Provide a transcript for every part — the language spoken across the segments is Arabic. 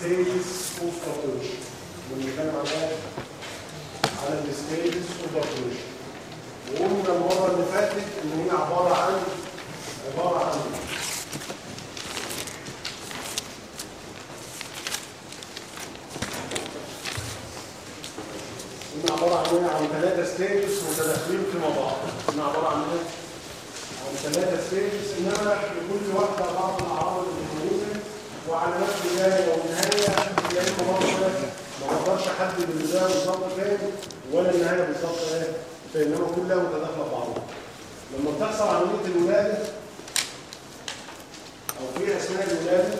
stages of parturition بنتكلم على على ال stages of parturition وقلنا المره اللي فاتت ان هي عبارة عن عبارة عن إيه؟ قلنا عبارة عن إيه؟ عن ثلاثة stages متداخلين فيما بعض. قلنا عبارة عن إيه؟ عن ثلاثة stages إنما لكل واحدة بعض الأعراض اللي وعلى نفس بدايه ونهاية لأنه برضه ما أقدرش احدد البدايه بالظبط فين ولا النهاية بالظبط إيه فإنما كلها متداخلة في بعضها لما بتحصل عمليه الولادة أو في أثناء الولادة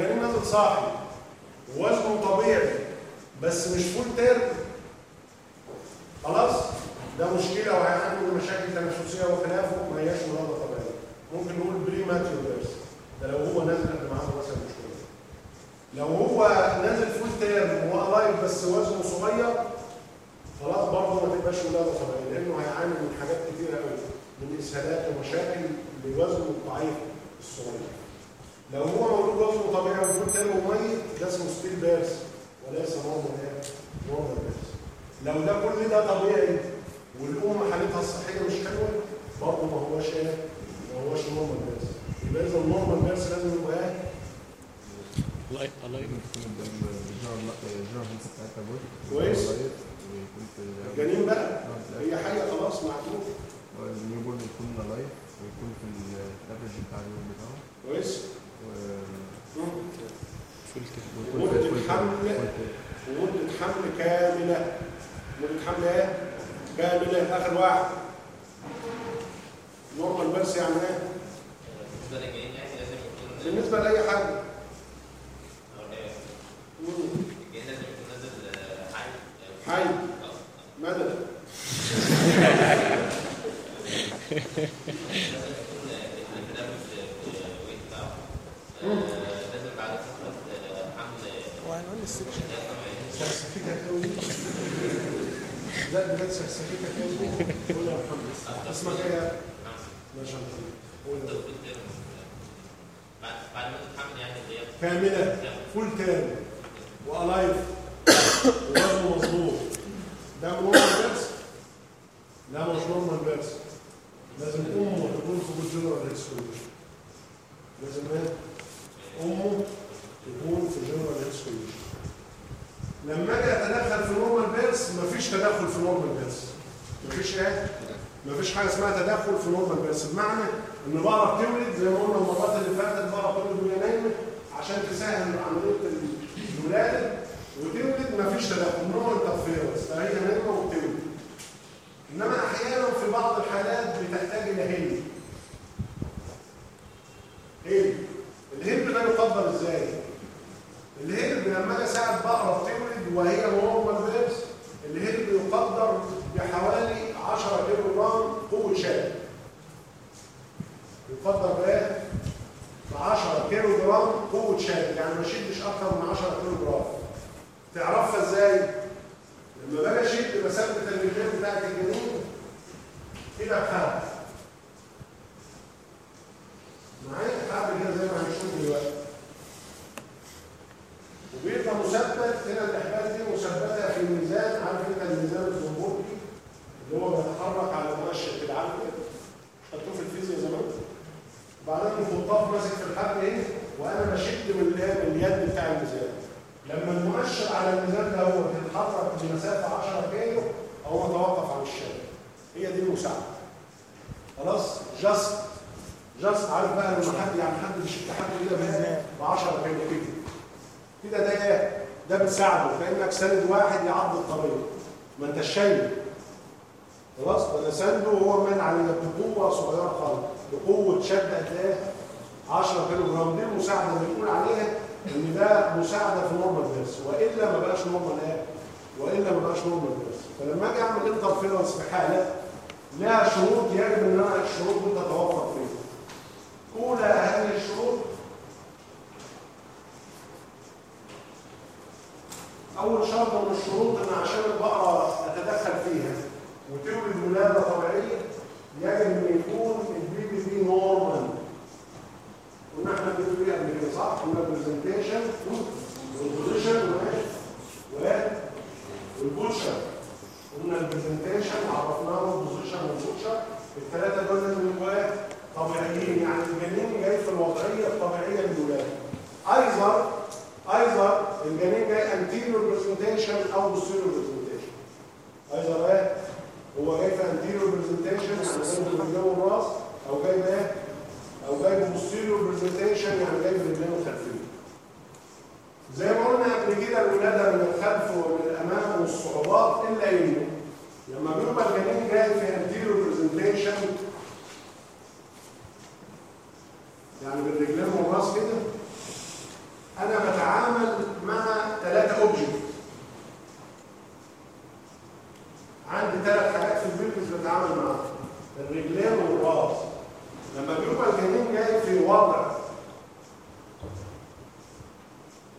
الجنين نازل صاحي ووزنه طبيعي بس مش full term خلاص؟ ده مشكلة من مشاكل تنفسيه وخلافه ما هياش ولاده طبيعية. ممكن نقول premature birth ده لو هو نازل ما عنده مثلا مشكله لو هو نازل full term و alive بس وزنه صغير خلاص برضه ما تبقاش ولاده طبيعية لأنه هيعاني من حاجات كتيرة قوي من إسهالات ومشاكل لوزنه الضعيف الصغير. لو هو مولود وزنه طبيعي و full term وميت ده اسمه still birth وليس normal إيه؟ normal birth لو ده كل ده طبيعي والام حالتها الصحية مش حلوة برضه ما هوش إيه؟ ما هوش normal birth يبقى اذا ال normal birth لازم يبقى إيه؟ live alive كويس. الجنين بقى هي حاجة خلاص معدوم ال new born يكون live ويكون في ال average بتاع اليوم بتاعه كويس؟ و- مم. full term ويكون مدة حمل حمل إيه؟ كامله اخر واحد normal birth يعني إيه؟ بالنسبة للجنين يعني لازم يكون بالنسبة لاي حاجة أو إيه؟ مم. الجنين لازم يكون نازل آه، حي حي آه. مدد لازم يكون الانف ده مش الويت بتاعه آه، لازم بعد ما تتحمل يعني كاملة full term و alive ووزنه مظبوط ده normal birth لا مش normal birth لازم أمه تكون في جنرال لازم إيه؟ امه تكون في general history لما أجي أتدخل في normal birth مفيش تدخل في normal birth. مفيش إيه؟ مفيش حاجة اسمها تدخل في normal birth. بمعنى إن بقرة بتولد زي ما قلنا المرات اللي فاتت بقرة بتولد وهي نايمة عشان تسهل عملية الولادة وتولد مفيش تدخل. نوع interference. فهي نايمة وبتولد. إنما أحيانا في بعض الحالات بتحتاج إلى هيل. هيل. ال help ده يقدر إزاي؟ الهيل لما أجي اساعد بقرة بتولد وهي normal birth ال help بيقدر بحوالي 10 كيلو جرام قوه شد يقدر بايه؟ ب 10 كيلو جرام قوه شد يعني ما اشدش أكتر من 10 كيلو جرام تعرفها إزاي؟ لما باجي أشد بثبت الرجلين بتاعت الجنين كده بحبل معايا حبل كده زي ما هنشوف دلوقتي وبيبقى مثبت هنا الاحبال دي مثبته في الميزان عارف انت الميزان الزنبركي اللي هو بيتحرك على مؤشر كده عارف كده خدتوه في الفيزياء زمان وبعدين الخطاف ماسك في الحبل هنا وأنا بشد من الايه من اليد بتاع الميزان لما المؤشر على الميزان ده هو بيتحرك بمسافه 10 كيلو هو توقف عن الشد هي دي المساعده خلاص just just عارف بقى لما حد يعني حد بيشد حد كده ب 10 كيلو كده كده ده إيه؟ ده بتساعده كانك ساند واحد يعدي الطريق ما انت شايل خلاص ده أنا سانده وهو مان على بقوه صغيره خالص بقوه شد قد إيه؟ 10 كيلو جرام دي المساعدة بنقول عليها إن ده مساعدة في normal birth وإلا ما بقاش normal إيه؟ وإلا ما بقاش normal birth فلما أجي أعمل interference في حالة لها شروط يجب إن أنا الشروط دي تتوفر فيها. أولى أهم الشروط أول شرط من الشروط إن عشان البقرة اتدخل فيها وتولد ولاده طبيعية يجب إن يكون ورحنا قبل كده صح قلنا وال presentation وال position وال posture. قلنا ال presentation عرفناهم ال position وال posture الثلاثه دول من الولاد طبيعيين يعني الجنين جاي في الوضعيه الطبيعية للولاد either either الجنين جاي anterior presentation أو posterior presentation either إيه؟ هو جاي في anterior presentation يعني عنده من جوه الراس أو جاي إيه أو جاي posterior presentation يعني جاي برجلين الخلفيه زي ما قلنا قبل كده الولادة من الخلف ومن الأمام والصعوبات إلا انه لما بيبقى الجنين جاي في anterior presentation يعني بالرجلين والراس كده أنا بتعامل مع ثلاثة object عندي ثلاث حاجات في ال pelvis بتعامل معاها الرجلين والراس. لما بيبقى الجنين جاي في وضع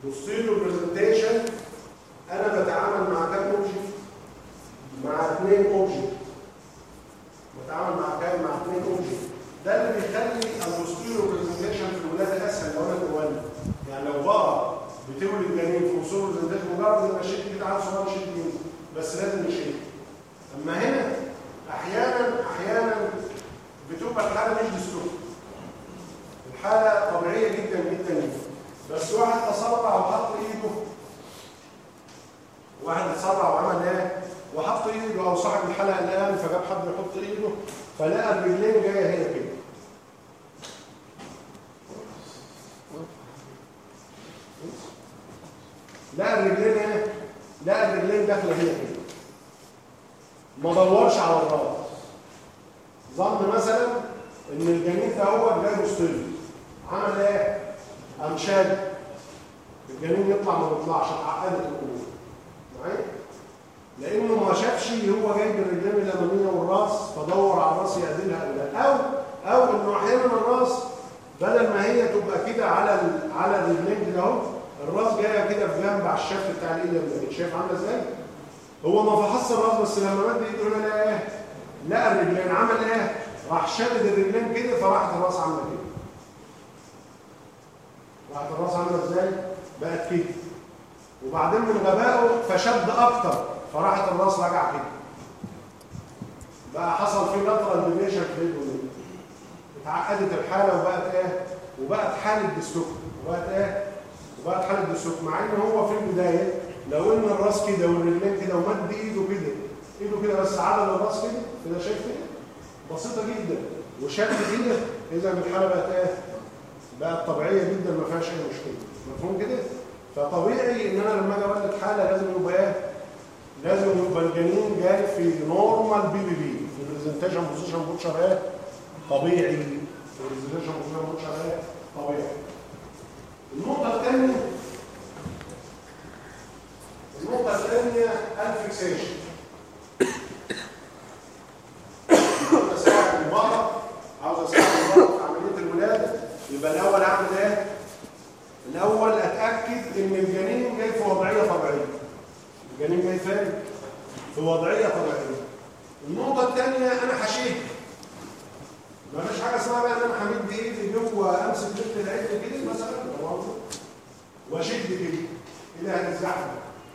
posterior presentation أنا بتعامل مع كام object مع اثنين object. بتعامل مع كام مع اثنين object. ده اللي بيخلي ال posterior presentation في الولادة اسهل لو أنا بولد. يعني لو بقى بتولد جنين في posterior presentation مجرد ان اشيل كده عيل صغير جنين بس لازم يشيل. أما هنا أحيانا أحيانا بتبقى الحالة مش dystocic الحالة طبيعية جدا جدا بس واحد تسرع وحط إيده. واحد تسرع وعمل إيه؟ وحط إيده. أو صاحب الحلقة الان فجاب حد يحط إيده. فلقى الرجلين جاية هنا كده. لقى الرجلين إيه؟ لقى الرجلين داخلة هنا كده. ما دورش على الراس ان الجنين ده هو جاي مستوي عمل إيه قام شاد الجنين يطلع ما بيطلعش اتعقدت الأمور معايا لأنه ما شافش هو جايب الرجلين الاماميه والرأس فدور على الرأس يعدلها أو لا أو أو إنه أحيانا الرأس بدل ما هي تبقى كده على. على الرجلين كده أهو الرأس جاية كده في جنب على الشف بتاع الإيد اليمين شايف عاملة إزاي؟ هو ما فحص الرأس بس لما مد إيده هنا لقى إيه؟ لقى الرجلين عمل إيه؟ راح شدد الرجلين كده فراحت الراس عامله كده راحت الراس عامله إزاي؟ بقت كده. وبعدين من غبائه فشد أكتر فراحت الراس راجعه كده. بقى حصل فيه lateral deviation في دي اتعقدت الحالة وبقت إيه؟ وبقت حالة dystocic وبقت إيه؟ وبقت حالة dystocic مع ان هو في البداية لو إن الراس كده والرجلين كده ومد إيده كده إيده كده بس عدل الراس كده كده شايف كده بسيطة جدا وشد كده إذا الحالة بقت إيه؟ بقت طبيعية جدا ما فيهاش أي مشكلة مفهوم كده؟ فطبيعي إن أنا لما أجي اولد حالة لازم يبقى إيه؟ لازم يبقى الجنين جاي في normal P P P في presentation position posture إيه؟ طبيعي في presentation position posture إيه؟ طبيعي النقطة الثانية النقطة الثانية الفيكسيشن عاوز اساعد المرأة عاوز اساعد في عملية الولاده يبقى الأول أعمل إيه؟ الأول أتأكد إن الجنين جاي في وضعية طبيعية. الجنين جاي فين؟ في وضعية طبيعية. النقطة الثانية أنا هشد ما فيش حاجة اسمها بقى إن أنا همد بإيدي جوه أمسك بنت العجل كده مثلا. وأشد كده كده هتزحف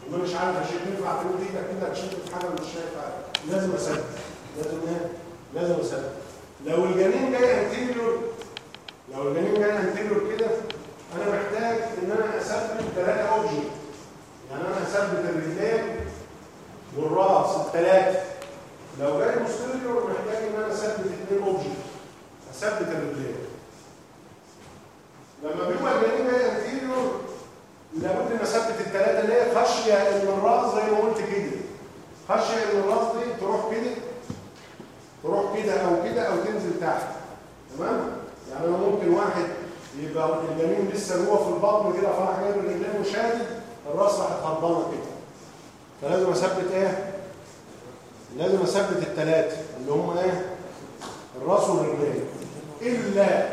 وما مش عارف أشد. ينفع تمد إيدك؟ كده تشد في حاجة مش شايف حاجة لازم اثبت لازم إيه؟ لازم اثبت لو الجنين جاي anterior لو الجنين جاي anterior كده أنا محتاج إن أنا أثبت ثلاثة object يعني أنا اثبت الرجلين والرأس الثلاثه لو جاي posterior محتاج إن أنا أثبت اثنين object أثبت الرجلين. لما بيبقى الجنين جاي انتيريور لابد إن أثبت الثلاثه اللي هي خشية إن الرأس زي ما قلت كده. خشية إن الرأس دي تروح كده تروح كده أو كده أو تنزل تحت تمام يعني أنا ممكن واحد يبقى الجنين لسه جوه في البطن كده فراح جايب الرجلين وشادد الراس راحت هربانه كده فلازم أثبت إيه؟ لازم أثبت الثلاثه اللي هم إيه؟ الراس والرجلين إلا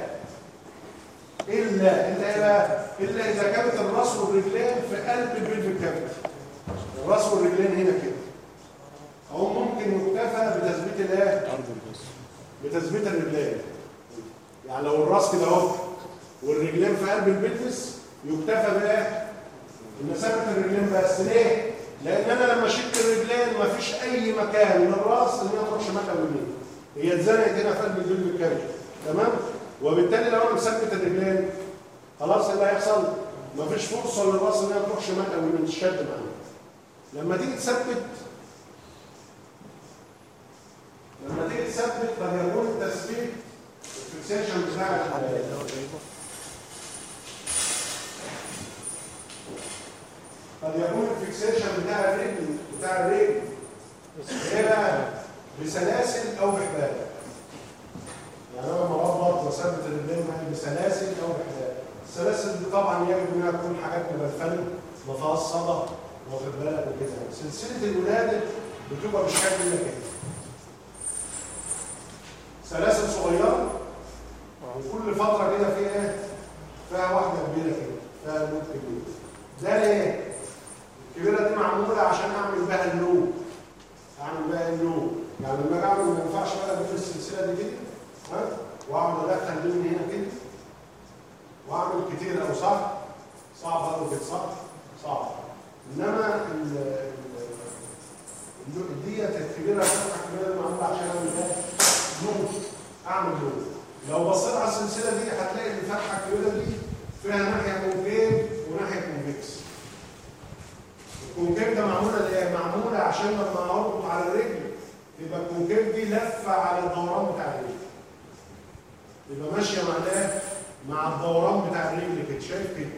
إلا إلا بقى؟ إلا إذا كانت الراس والرجلين في قلب ال pelvic cavity الراس والرجلين هنا كده أو ممكن يكتفى بتثبيت الايه؟ بتثبيت الرجلين يعني لو الرأس كده أهو والرجلين في قلب ال pelvis يكتفى بإيه؟ اثبت الرجلين بس ليه؟ لأن أنا لما شلت الرجلين ما فيش أي مكان للراس ان هي تروح شمال أو يمين هي اتزنقت هنا في قلب ال pelvic canal تمام؟ وبالتالي لو أنا مثبت الرجلين خلاص إيه اللي هيحصل؟ ما فيش فرصة للرأس ان هي تروح شمال أو يمين تشد معانا لما تيجي تثبت لما تيجي تثبت قد يكون التثبيت ال fixation بتاع ال- قد يكون ال fixation بتاع الرجل بتاع الرجل. إيه بقى بسلاسل أو بحبال يعني أنا لما بربط وأثبت الرجلين بسلاسل أو بحبال السلاسل دي طبعا يجب إنها تكون حاجات مبلفله مفصله واخد بالك؟ وكده. سلسلة الولادة بتبقى بالشكل ده كده سلاسل صغيرة وكل فترة كده فيها إيه؟ فيها واحدة كبيرة كده فيها loop كبير. ده ليه؟ الكبيرة دي معمولة عشان أعمل بها ال loop أعمل بها ال loop يعني لما أجي أعمل ما ينفعش بقى أجيب السلسلة دي كده ها؟ وأقعد أدخل دي من هنا كده. وأعمل كتير أو صح؟ صعب قوي كده صح؟ صعب. إنما ديت الكبيرة معمولة عشان أعمل بها loop أعمل loop لو بصيت على السلسلة دي هتلاقي إن الفتحه الكبيره دي فيها ناحية concave وناحية convex ال concave ده معمولة ليه؟ معمولة عشان لما أربط على الرجل يبقى ال concave دي لفة على الدوران بتاع الرجل يبقى ماشية مع الايه؟ مع الدوران بتاع الرجل كده شايف كده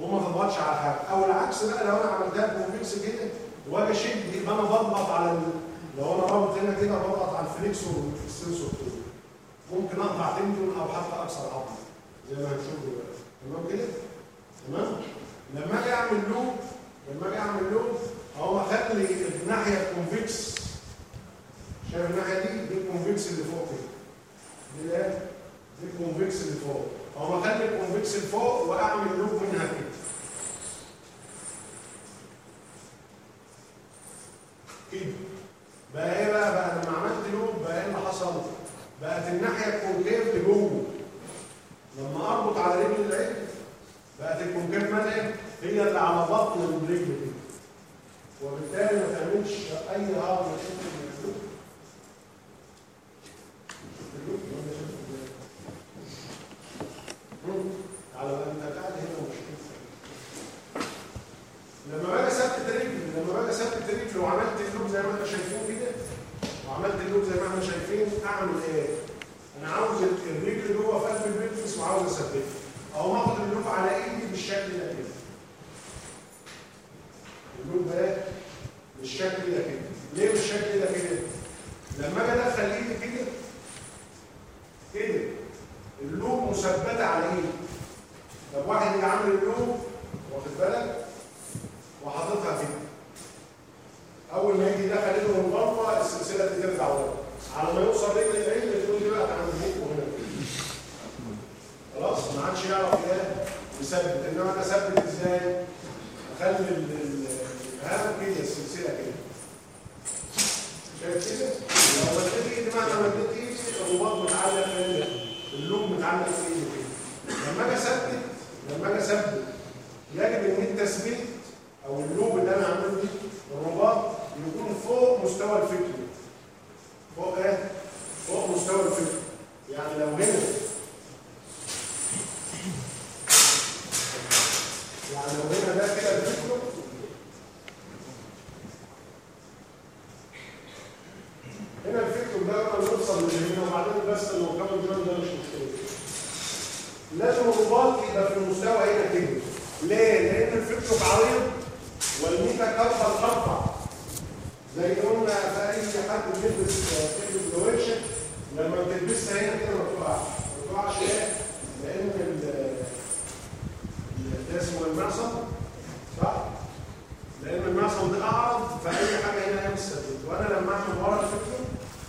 وما تضغطش على حاجة أو العكس بقى لو أنا عملتها convex كده واجي اشد يبقى أنا بضغط على. لو أنا رابط هنا كده بضغط على ال flexor وال extensor. كده ممكن أقطع tendon أو حتى أكسر عظم. زي ما هنشوف دلوقتي. تمام كده؟ تمام؟ لما أجي أعمل loop لما أجي أعمل loop أهو أخلي الناحية ال convex. شايف الناحية دي؟ دي ال convex اللي فوق كده. دي الايه؟ دي ال convex اللي فوق. أهو أخلي ال convex اللي فوق وأعمل loop منها كده. كده. بقى إيه بقى؟ بقى لما عملت loop بقى إيه اللي حصل؟ بقت الناحية ال concave لجوه لما أربط على رجل العجل بقت ال concave مالها هي اللي على بطن الرجل دي وبالتالي ما تعملش أي harm شوف ال loop شوف ال loop ولا شوف ال- مم. على ما انت قاعد هنا ومش لما باجي اثبت رجل لما باجي اثبت رجل وعملت ال loop زي ما إحنا شايفين كده وعملت ال loop زي ما إحنا شايفين اعمل إيه؟ أنا عاوز الرجل جوه في قلب ال pelvis وعاوز اثبته أو اخد ال loop على إيدي بالشكل ده كده. ال loop ده بالشكل ده كده. ليه بالشكل ده كده؟ لما أجي أدخل إيدي كده كده ال loop مثبتة على إيدي. طب واحد اللي عامل اللوب واخد بالك؟ وحاططها كده. أول ما يجي دخل إيده من بره السلسلة دي ترجع ورا. على ما يوصل رجل العين تقول لي بقى هنا خلاص ما عادش يعرف إيه يثبت إنما أنا اثبت إزاي؟ أخلي ال- ال- الهام كده السلسلة كده شايف كده؟ لو مديت إيدي مهما مديت إيدي الرباط متعلق في اللوب متعلق في إيدي كده لما أجي اثبت لما أجي اثبت يجب إن التثبيت أو اللوب اللي أنا عامله الرباط يكون فوق مستوى الفكر فوق إيه؟ فوق مستوى الفكر يعني لو هنا يعني لو هنا ده كده الفكر هنا الفكر ده لما نوصل لهنا وبعدين بس لو كمل جرام ده مش مشكلة. لازم الرباط يبقى في المستوى هنا كده. ليه؟ لأن الفكر عريض والميتا كاربا ارفع زي ما قلنا في أي حد بيلبس كلمه جوانش لما بتلبسها هنا كده ما بتقعش. ما بتقعش ليه؟ لأن اسمه المعصم صح؟ لأن المعصم ده أعرض فاي حاجة هنا هي مستفيد وأنا لما أعمل ورا ال fetlock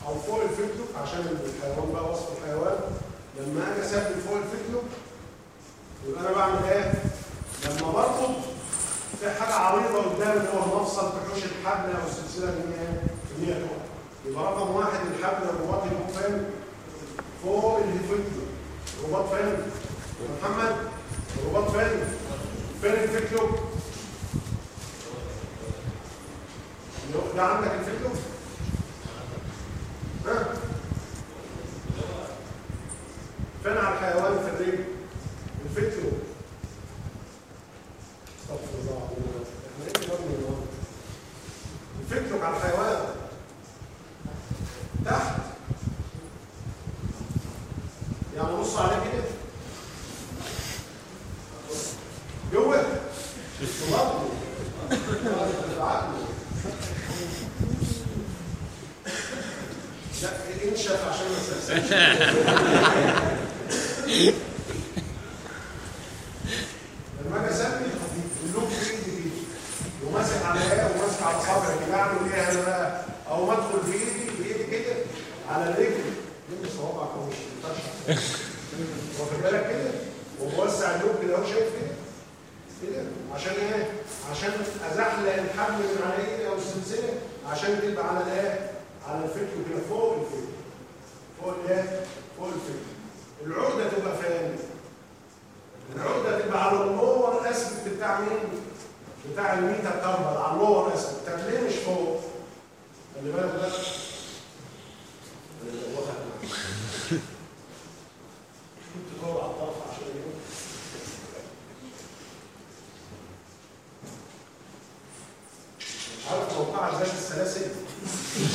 أو فوق ال fetlock عشان الحيوان بقى وصف الحيوان لما أجي اثبت فوق ال fetlock يبقى أنا بعمل إيه؟ لما بربط في حاجة عريضة قدام اللي هو المفصل تحوش الحبل أو السلسلة ان هي ان هي يبقى رقم واحد الحبل الرباط يكون فين؟ فوق ال fetlock فين؟ يا محمد الرباط فين؟ فين هو- ده عندك الفكتور؟ ها؟ فين على الحيوان في الرجل؟ الفكتور استغفر إحنا إيه اللي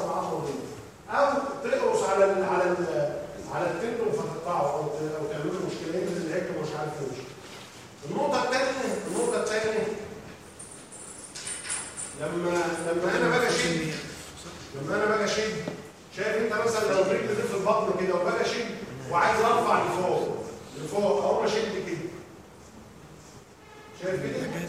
تكسر العظمه دي أو تقرص على ال على ال على التندون فتقطعه أو أو تعمل له مشكلة. ينزل الهيك ومش عارف يمشي. النقطة الثانية النقطة الثانية لما لما أنا باجي أشد لما أنا باجي أشد شايف أنت مثلا لو دي في البطن كده وباجي أشد وعايز أرفع لفوق لفوق أقوم أشد كده. شايف كده؟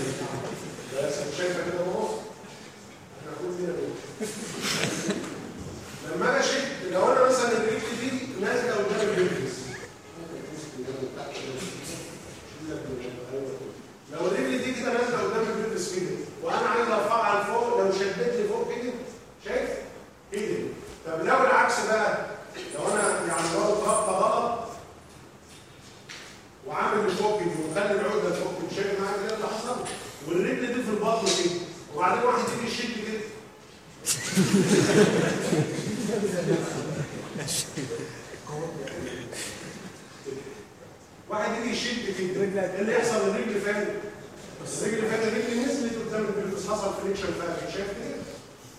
واحد يجي يشد كده إيه اللي يحصل الرجل فين؟ الرجل فين الرجل نزلت قدام البلبس حصل فريكشن فيها شايف كده؟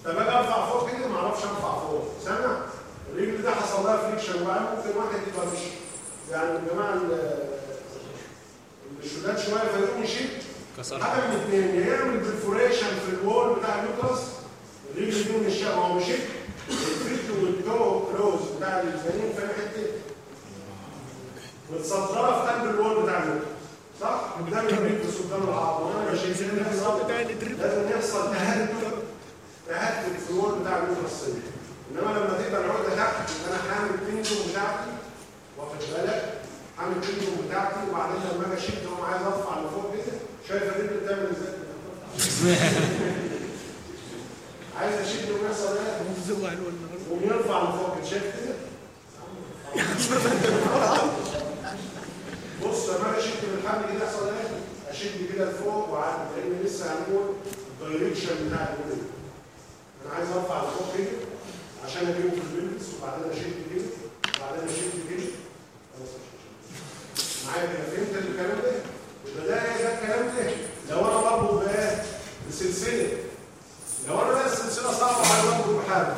طب أجي أرفع فوق كده؟ ما أعرفش أرفع فوق. سامع؟ الرجل ده حصل لها فريكشن وبقى ممكن واحد يبقى مش يعني يا جماعة ال- الشداد شوية فيقوم يشد. كسر حاجة من الاثنين يعمل برفوريشن في الوول بتاع اليوترس من الشقه هو مش الفيت والتو كلوز بتاع الجنين في حتة. متصدره في قلب الوول بتاع اليوترس صح؟ قدام الريكتس قدام العظم وأنا ماشي لازم يحصل لازم يحصل تهدد. تهدد في الوول بتاع اليوترس إنما لما تبقى العقدة تحت أنا حامل التندون بتاعتي. واخد بالك؟ عامل الرجل بتاعتي. وبعدين لما أجي اشد اقوم عايز أرفع لفوق كده. شايف الرجل بتعمل إزاي؟ عايز أشد ويحصل الولد ويرفع لفوق شايف كده؟ بص لما أنا أشد بالحبل كده يحصل إيه؟ أشد كده لفوق وعادي لأن لسه هنقول الدايركشن بتاع الولد أنا عايز أرفع لفوق كده عشان أجيبه في البلبس وبعدين أشد كده وبعدين أشد كده خلاص معايا كده فهمت الكلام ده؟ يبقى ده ده الكلام ده؟ لو أنا بربط بايه؟ بسلسلة لو أنا بقى السلسله صعبه هربط بحاجه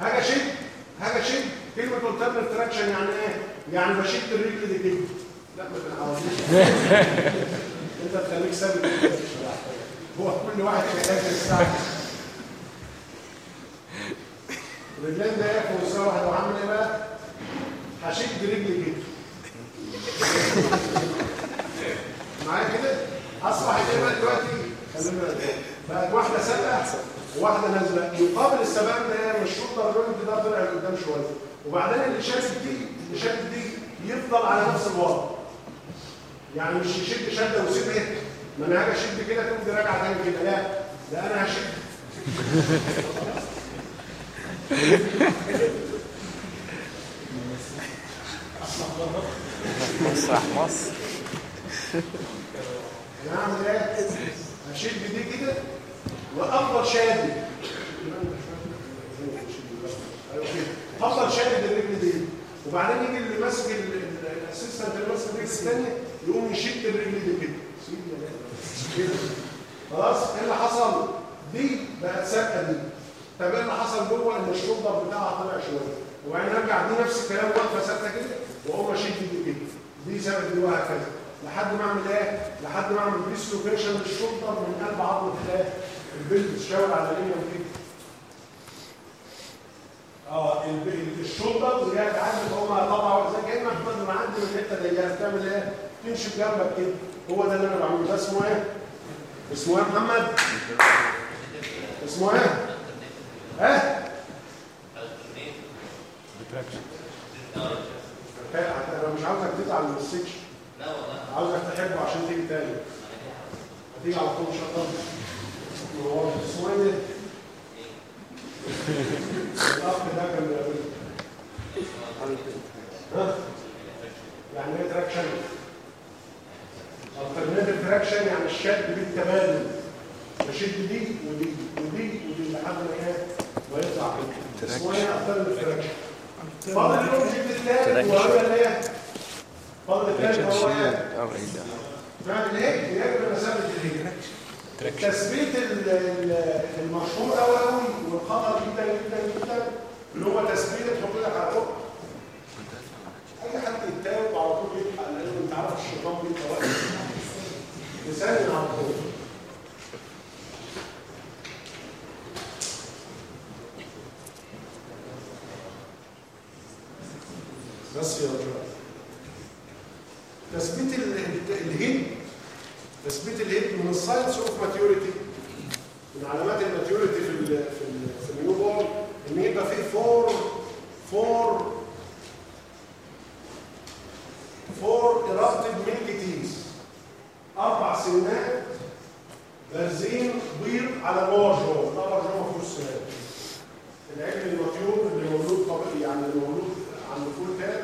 حاجة شد حاجة شد كلمة alternative traction يعني إيه؟ يعني بشد الرجل دي كده. لا ما تنعوزيش أنت تخليك ثابت. هو كل واحد يحتاج الساعة الرجلين ده في مستوى واحد. وعامل إيه بقى؟ هشد رجلي كده. معايا كده؟ أصبح إيه بقى دلوقتي؟ خلينا بقت واحدة سابقة. وواحده نازلة. يقابل السباق ده مش شوطه الراجل ده طلع لقدام شوية. وبعدين اللي شاد دي اللي شاد دي يفضل على نفس الوضع. يعني مش يشد شدة ويسيب إيه؟ ما أنا هاجي أشد كده تقوم راجعة تاني كده. لا لا أنا هشد. مسرح مصر. أنا هعمل إيه؟ هشد دي كده. وأفضل كده أفضل شادد الرجل دي وبعدين يجي اللي ماسك ال- ال- الأسيستنت اللي ماسك الرجل الثانية يقوم يشد الرجل دي كده. خلاص؟ إيه اللي حصل؟ دي بقت ثابته دي. طب إيه اللي حصل جوه؟ إن الشولدر بتاعها طلع شوية. وبعدين ارجع دي نفس الكلام واقفة ثابته كده واقوم اشد دي كده. دي ثابت دي وهكذا لحد ما اعمل إيه؟ لحد ما اعمل dislocation لل shoulder من قلب عضله الايه البلد شاور على اليمين كده آه ال- ال- ال shoulder اللي هي تعدي هم طبعا زي كأنك بتقدر معدي من الحته دي بتعمل إيه؟ تمشي بجنبك كده. هو ده اللي أنا بعمله. ده اسمه إيه؟ اسمه إيه محمد؟ اسمه إيه؟ ها؟ أنا مش عاوزك تزعل من ال section لا والله. عاوزك تحبه عشان تيجي تاني. هتيجي على طول مش هتقدر هو إيه ده؟ الاخ ده كان ها؟ يعني إيه traction؟ traction يعني الشد بالتبادل بشد دي ودي ودي ودي لحد ما إيه ما يطلع كده اسمه إيه ال alternative traction؟ فاضل ال object الثالث وهو الايه؟ فاضل الثالث هو إيه؟ نعمل إيه؟ بنعمل مسافة الهجره تثبيت ال- ال- المشهور قوي والخطر جدا جدا جدا اللي هو تثبيت لك على أي حد يتاوب على طول يلحق لأنه انت عارف الشيطان بيبقى لساني على طول. بس يا رجل تثبيت ال- ال- ال head تثبيت ال head من ال signs of maturity. من علامات ال maturity في ال في ال في ال newborn إن يبقى فيه four four four milk teeth أربع سنات بارزين بيض على ال lower jaw ال lower jaw ما فيهوش سنات العجل ال mature اللي مولود طبيعي يعني اللي مولود عند full term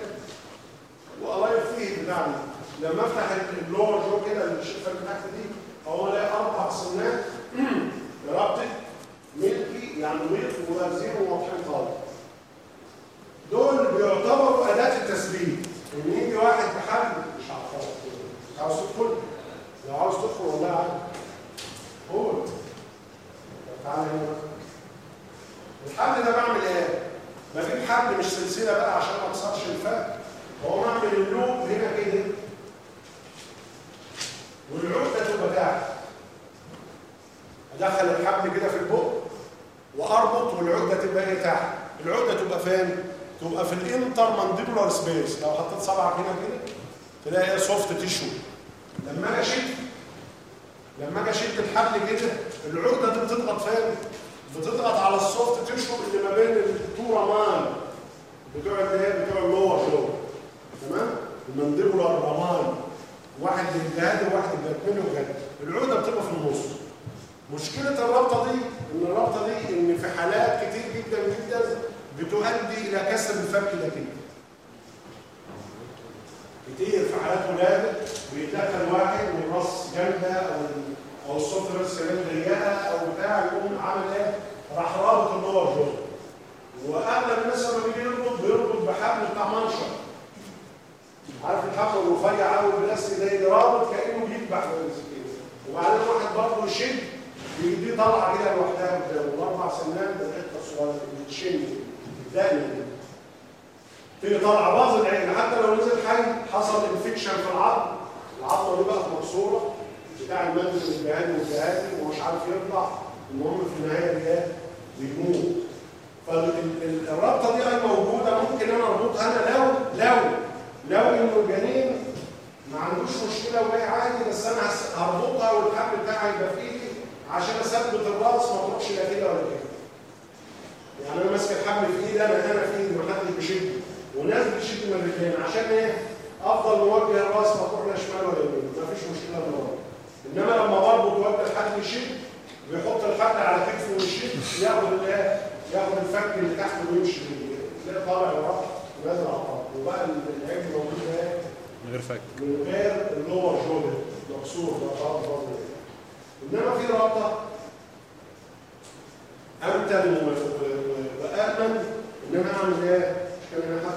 وقرايب فيه دي. لما افتح ال lower jaw كده الشفه اللي تحت دي هو الاقي أربع سنات رابطه milky يعني milk وبارزين وواضحين خالص. دول بيعتبروا أداة التثبيت إن يجي واحد بحبل مش عارف مش عاوز تدخل؟ لو عاوز تدخل والله عادي. قول. تعالى هنا. الحبل ده بعمل إيه؟ بجيب حبل مش سلسلة بقى عشان ما اكسرش الفك هو بعمل ال loop هنا كده. والعقده تبقى تحت أدخل الحبل كده في البق وأربط والعقده تبقى إيه تحت. العقده تبقى فين؟ تبقى في ال inter mandibular space. لو حطيت صبعك هنا كده تلاقي إيه؟ soft tissue لما أجي أشد لما أجي أشد الحبل كده العقده دي بتضغط فين؟ بتضغط على ال soft tissue اللي ما بين ال two rami بتوع الايه بتوع ال lower دول. تمام؟ ال mandibular rami واحد للجهاد وواحد للجنب وجهاد العقده بتبقى في النص مشكلة الرابطة دي إن الرابطة دي إن في حالات كتير جدا جدا بتؤدي إلى كسر الفك ده كده. كتير في حالات ولادة بيتدخل واحد من راس جامدة أو أو الصوت راس كمان ضيقة أو بتاع يقوم عامل إيه؟ راح رابط ال lower jaw. وأغلب الناس لما بيجي يربط بيربط بحبل بتاع منشر. عارف الحبل الرفيع قوي البلاستيك ده يجي رابط كأنه بيذبح. وبعدين واحد برضه يشد دي طالعه كده لوحدها والاربع سنان بالحته الصغيره اللي بتشن دايما تيجي طالعه باظ العين حتى لو نزل حي حصل انفكشن في العظم العظمه دي بقت مكسورة. بتاع المد من الجهاز والجهاز ومش عارف يطلع. المهم في النهاية دي إيه؟ بيموت. فالرابطه دي موجودة ممكن أنا اربطها أنا لو لو. لو انه الجنين ما عندوش مشكلة وهي عادي بس أنا هربطها والحبل بتاعها يبقى في عشان أثبت الرأس ما تروحش لا كده ولا كده. يعني أنا ماسك الحبل في إيدي أنا أنا في إيدي ما حدش بيشد وناس بتشد من الرجلين عشان إيه؟ أفضل موجه الرأس ما تروح لا شمال ولا يمين ما فيش مشكلة من. إنما لما بربط وابدا الحبل يشد بيحط الحبل على كتفه ويشد ياخد؟ ياخد الفك اللي تحت ويمشي تلاقي طالع وراه ونازل على الأرض وبقى العجل موجود إيه؟ من غير فك من غير ال lower jaw بل مكسور ده خلاص برضه انما في رابطه امتن وامن ان أنا اعمل إيه؟ كان أنا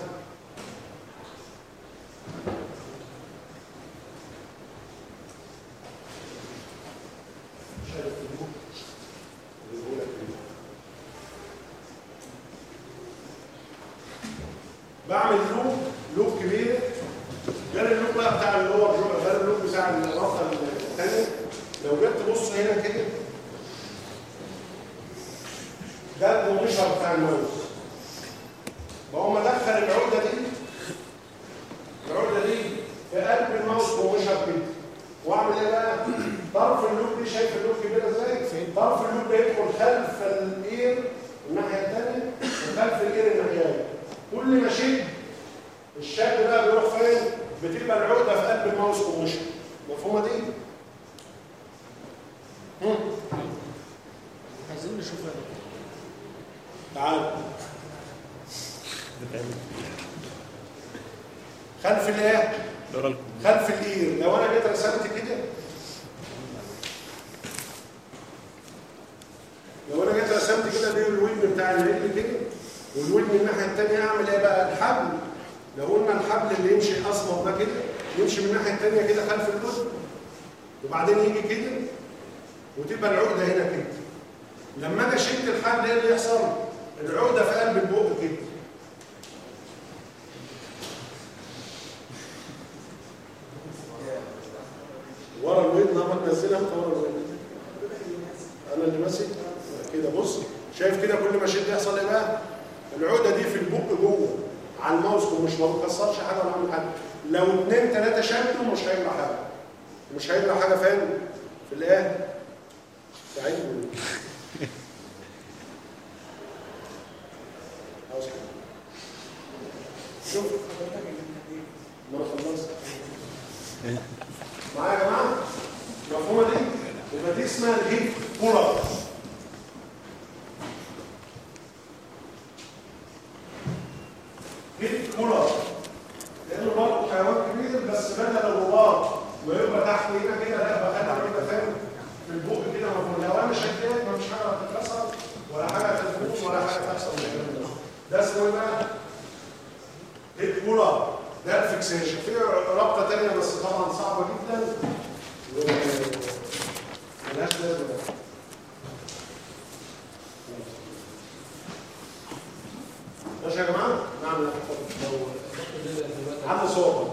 نعم لا اتفضل. عندي صوت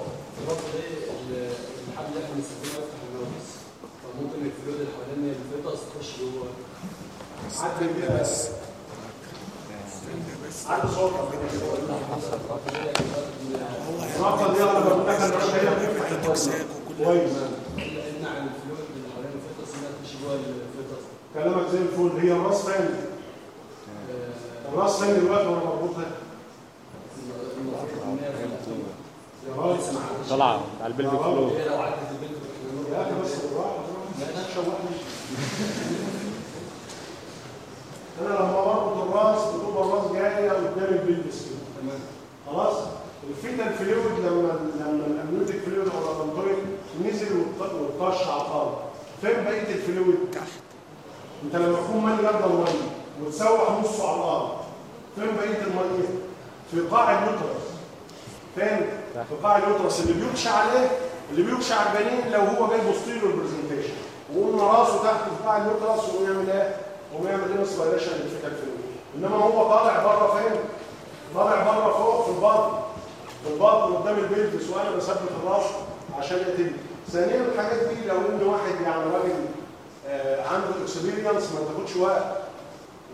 الحبل اللي إحنا بنستخدمه يفتح الملابس فممكن ال fluid اللي حوالين ال fetus تخش جوه عندي بس عندي صوت الرابطه دي كويس. كلامك زي الفل. هي الرأس فين؟ الرأس فين دلوقتي وأنا مربوط ده؟ يا راجل طلع على ال pelvic floor هي لو عدت البنت يا أخي بس بالراحه أنا لما بربط الرأس بتبقى الرأس جاية قدام ال pelvis كده تمام. خلاص؟ ال fetal fluid لما لما ال amniotic fluid أو ال allantoic نزل وط- وطش على الأرض. فين بقية ال fluid؟ تحت أنت لما تكون مالي جنب الميه وتسوح نصه على الأرض. فين بقية الميه في قاع ال uterus فين؟ في قاع اليوترس اللي بيكشى عليه اللي بيكشى على الجنين لو هو جاي posterior presentation وقلنا راسه تحت في قاع ال uterus ويعمل إيه؟ ويعمل إيه؟ inspiration لل fetal fluid إنما هو طالع بره فين؟ طالع بره فوق في البطن في البطن قدام ال pelvis وأنا بثبت الراس عشان يتم ثانيا الحاجات دي لو إن واحد يعني راجل آه عنده experience ما تاخدش وقت.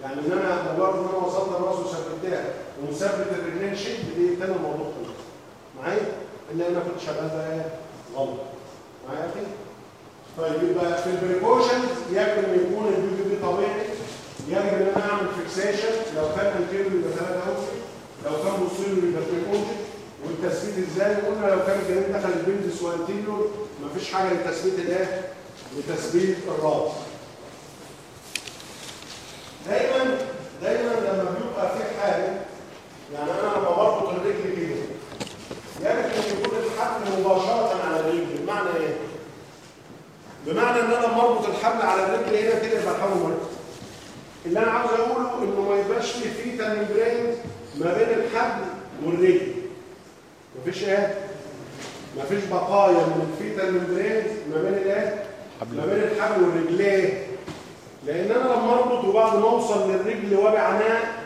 يعني إن أنا مجرد إن أنا وصلت الراس وثبتها. ومثبت الرجلين شد دي تاني الموضوع معايا؟ الا أنا كنت شغال بقى؟ غلط. معايا يا أخي؟ طيب يبقى في ال precautions يجب ان يكون ال PPD طبيعي يجب إن أنا أعمل fixation لو كان anterior يبقى 3 okay لو كان posterior يبقى 3 okay والتثبيت إزاي؟ قلنا لو كان الجنين دخل ال pelvis و anterior مفيش حاجة لتثبيت الايه لتثبيت الرأس. دايما دايما لما بيبقى في حاجة يعني أنا لما بربط الرجل كده يجب ان يكون الحبل مباشرة على الرجل. بمعنى إيه؟ بمعنى إن أنا لما اربط الحبل على الرجل هنا كده يبقى مرتب اللي أنا عاوز أقوله إنه ما يبقاش في fetal membrane ما بين الحبل والرجل. مفيش إيه؟ مفيش بقايا من ال fetal membrane ما بين الإيه؟ ما بين الحبل والرجل ليه لأن أنا لما اربط وبعد ما أوصل للرجل وبعناء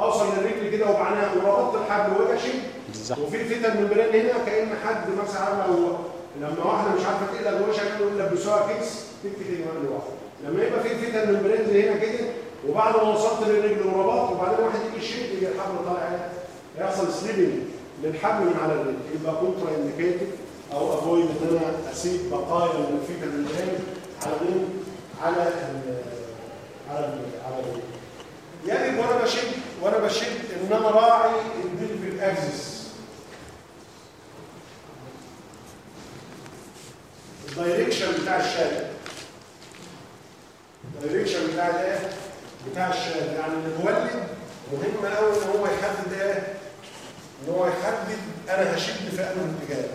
أوصل للرجل كده وبعناء وربطت الحبل اشد بالظبط وفي فيتا ميمبرين هنا كأن حد مثلا عمل لما واحدة مش عارفة تقلع الغويشة يقول لبسوها كيس تك تيجي واحد لوحده لما يبقى في fetal membranes هنا كده وبعد ما وصلت للرجل ورباط وبعدين واحد يجي يشد يجي الحبل طالع؟ هيحصل slipping للحبل من على الرجل يبقى contraindicated أو avoid إن أنا أسيب بقايا من ال fetal هنا على مين؟ على ال على ال على الرجل يجب وأنا بشد وأنا بشد ان أنا راعي ال pelvic axis ال direction بتاع الشد. الدايركشن بتاع الايه بتاع الشارع. يعني المولد مهم قوي إن هو يحدد إيه؟ إن هو يحدد أنا هشد في أنهي اتجاه.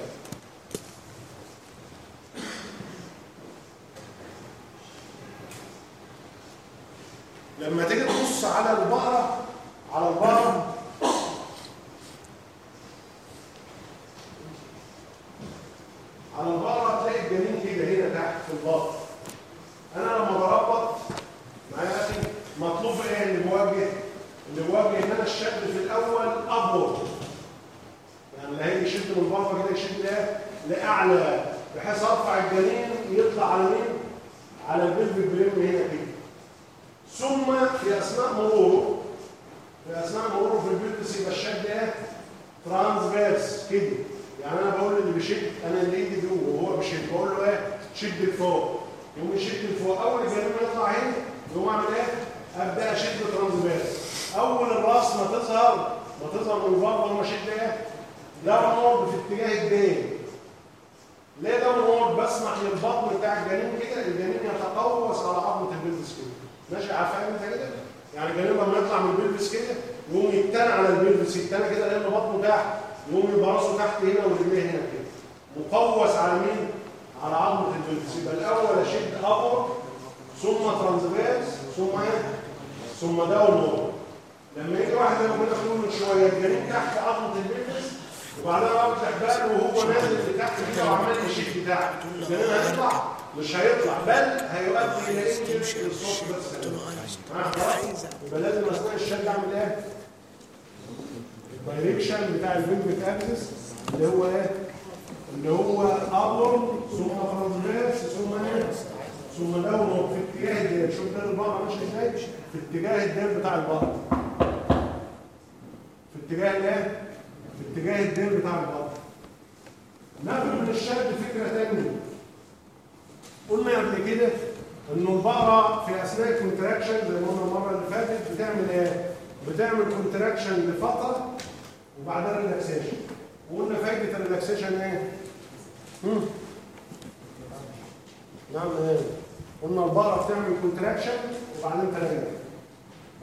لما تيجي تبص على البقرة على البقره على البقره تلاقي الجنين كده هنا تحت في البطن أنا لما بربط معايا مطلوب إيه اللي بوجه؟ اللي بوجه إن أنا الشد في الأول upward يعني اللي هيجي يشد من بره كده يشد إيه؟ لأعلى. بحيث أرفع الجنين يطلع على مين؟ على ال pelvic brim هنا كده ثم في أثناء مروره في اثناء مروره في ال pelvis يبقى الشد إيه transverse كده. يعني أنا بقول اللي بيشد أنا اللي ايدي وهو بيشد. بقول له إيه؟ شد لفوق. يقوم يشد لفوق. أول الجنين يطلع هنا يقوم اعمل إيه؟ أبدأ أشد transverse. أول الرأس ما تظهر ما تظهر من بره وأنا اشد إيه؟ downward في اتجاه الديل. ليه downward بسمح للبطن بتاع الجنين كده. الجنين يتقوس على عظمه ال pelvis كده ماشي عارف فاهم أنت كده؟ يعني الجنين لما يطلع من ال pelvis كده يقوم يتنى على ال pelvis يتنى كده لأن بطنه تحت يقوم يبقى راسه تحت هنا ورجليه هنا كده. مقوس على مين؟ على عظمه ال pelvis يبقى الأول أشد upper ثم transverse ثم إيه؟ ثم downward لما يجي واحد زي ما كنا بنقول من شوية الجنين تحت عظمه ال pelvis وبعدين افتح باله وهو نازل لتحت كده وعمال يشد تحت الجنين هيطلع مش هيطلع بل هيؤدي إلى الصوت بس؟ يبقى لازم اثناء الشد أعمل إيه؟ ال direction بتاع ال pelvic axis اللي هو إيه؟ اللي هو upper ثم transverse ثم إيه؟ ثم down في اتجاه الديل شوف ده البقره ماشي إزاي؟ في اتجاه الديل بتاع البقره في اتجاه الإيه؟ في اتجاه الديل بتاع البقره ناخد من الشد فكرة ثانية قلنا قبل كده إن البقرة في أثناء ال contraction زي ما قلنا المرة اللي فاتت بتعمل إيه؟ بتعمل contraction لفترة وبعدها relaxation وقلنا فايدة ال relaxation إيه؟ نعم إيه؟ قلنا البقرة بتعمل contraction وبعدين تريح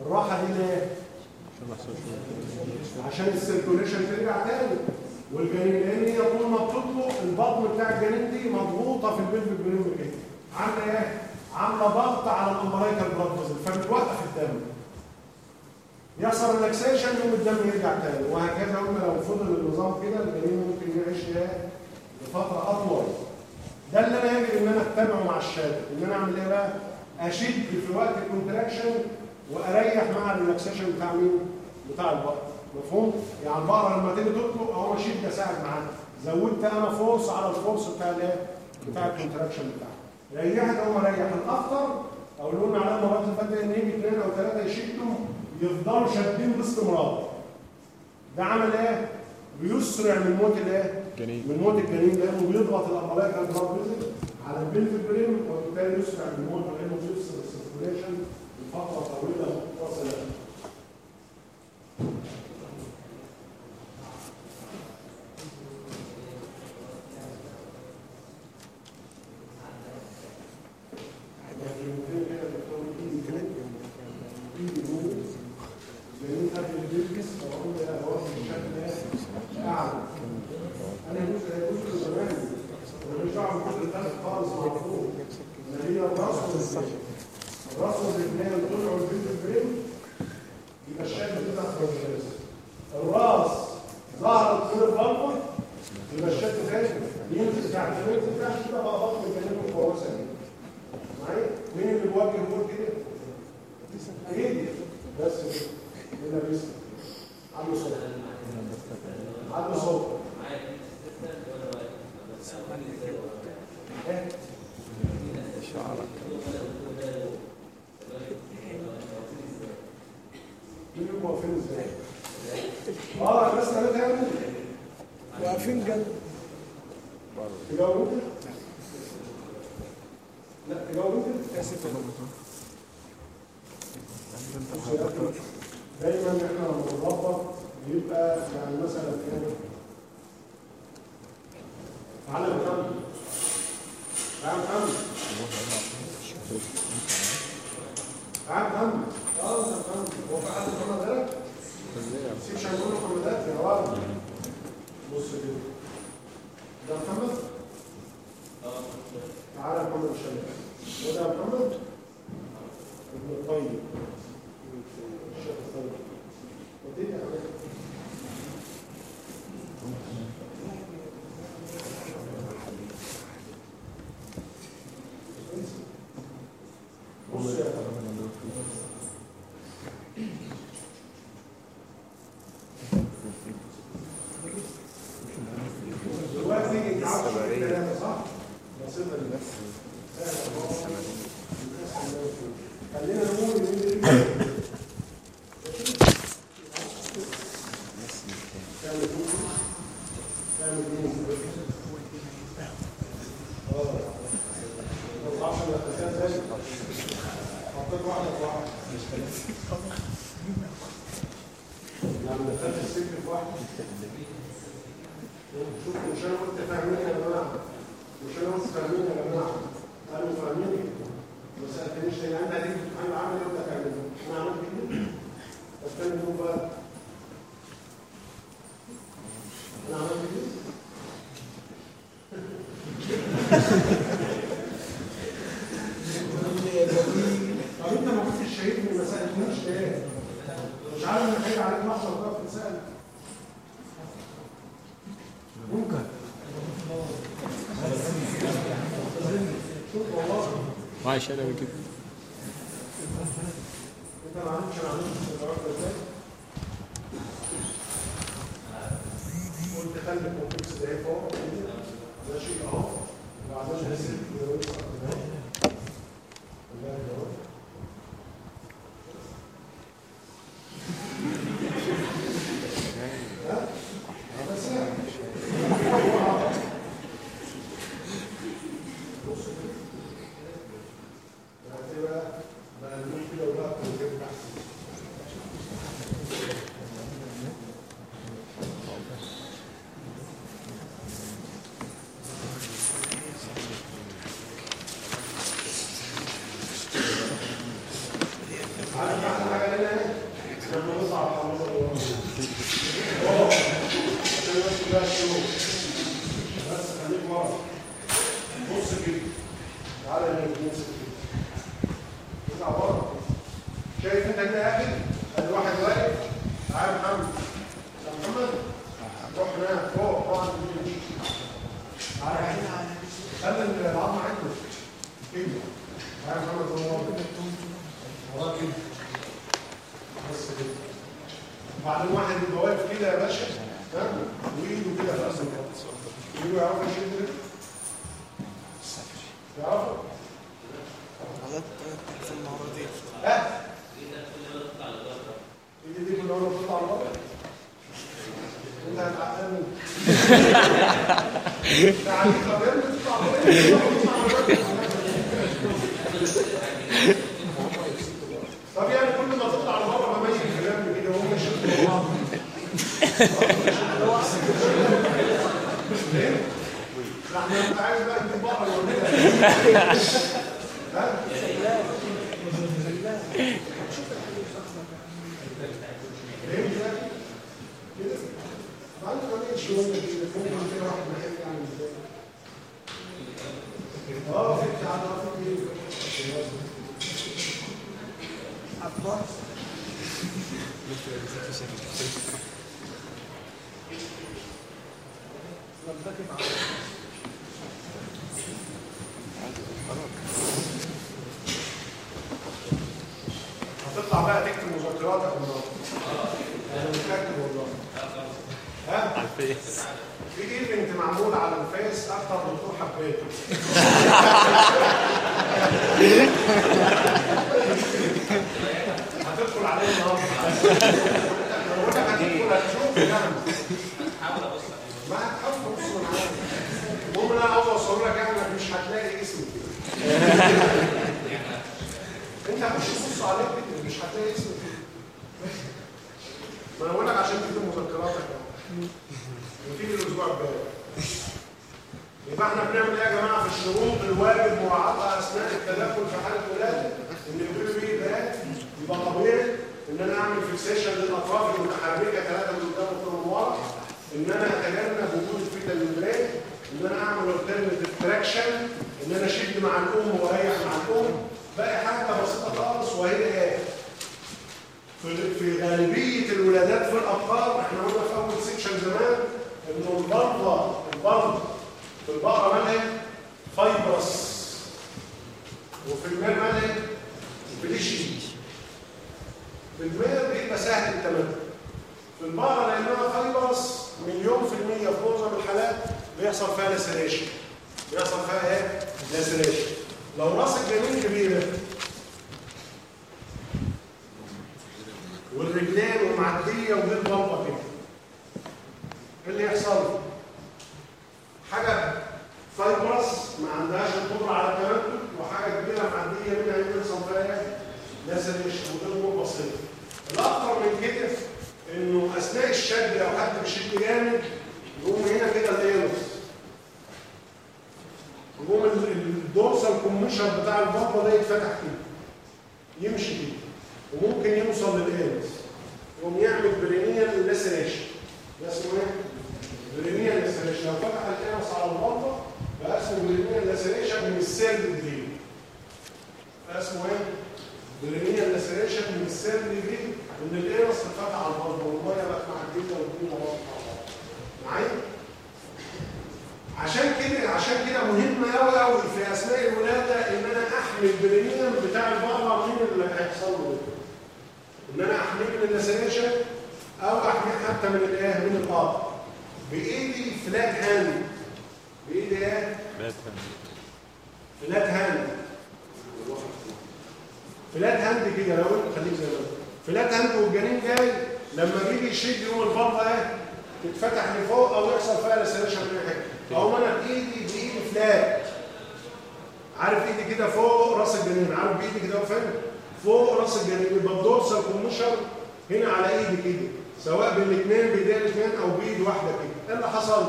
الراحة دي ليه؟ عشان ال circulation ترجع تاني والجنين لأن هي البطن بتاع الجنين دي مضغوطة في ال pelvic brim كده عاملة إيه؟ عاملة ضغط على ال umbilical blood فبتوقف الدم يحصل relaxation يقوم الدم يرجع تاني وهكذا قلنا لو فضل النظام كده الجنين ممكن يعيش إيه؟ لفترة أطول ده اللي أنا يجب إن أنا أتبعه مع الشد إن أنا أعمل إيه بقى؟ أشد في وقت ال contraction وأريح مع ال relaxation بتاع مين؟ بتاع البقره مفهوم؟ يعني البقرة لما تيجي تطلق أهو أشد أساعد معاها زودت أنا force على ال force بتاع الايه؟ بتاع ال contraction بتاعها ريحت أو مريح الأخطر أو اللي قلنا على المرات اللي فاتت ان يجي اثنين أو ثلاثة يشدوا يفضلوا شادين باستمرار ده عمل إيه؟ بيسرع من موت الايه؟ من موت الجنين لأنه بيضغط ال umbilical blood vessel على ال pelvic brim وبالتالي يسرع من موته لأنه بيفصل ال circulation لفتره طويلة متصله قريبنا ما كنتش شايفه ما سالتناش ليه طب يعني كل ما تطلع لبره ما ماشي الكلام كده هم يشوفوا إحنا عايز بقى نجيب بقره من دي إن ال anus اتفتح على البطه والميه بقت معديه والدنيا بقت مع بعض معايا؟ عشان كده عشان كده مهم قوي قوي في أثناء الولادة إن أنا احمي ال perineum بتاع البقره من اللي هيحصل له ده. إن أنا احميه من ال laceration أو احميه حتى من الايه من الأرض بإيدي flat hand. بإيدي إيه؟ flat hand. flat hand كده. لو انت خليك زي ما انت. hand والجنين جاي لما بيجي يشد يقوم ال vulva إيه تتفتح لفوق أو يحصل فيها laceration من حاجة أو أنا بإيدي بإيدي flat. عارف إيدي كده فوق رأس الجنين عارف بإيدي كده فين؟ فوق رأس الجنين. يبقى ال dorsal commissure هنا على إيدي كده سواء بالاثنين بايدين الاثنين أو بإيد واحدة كده. إيه اللي حصل؟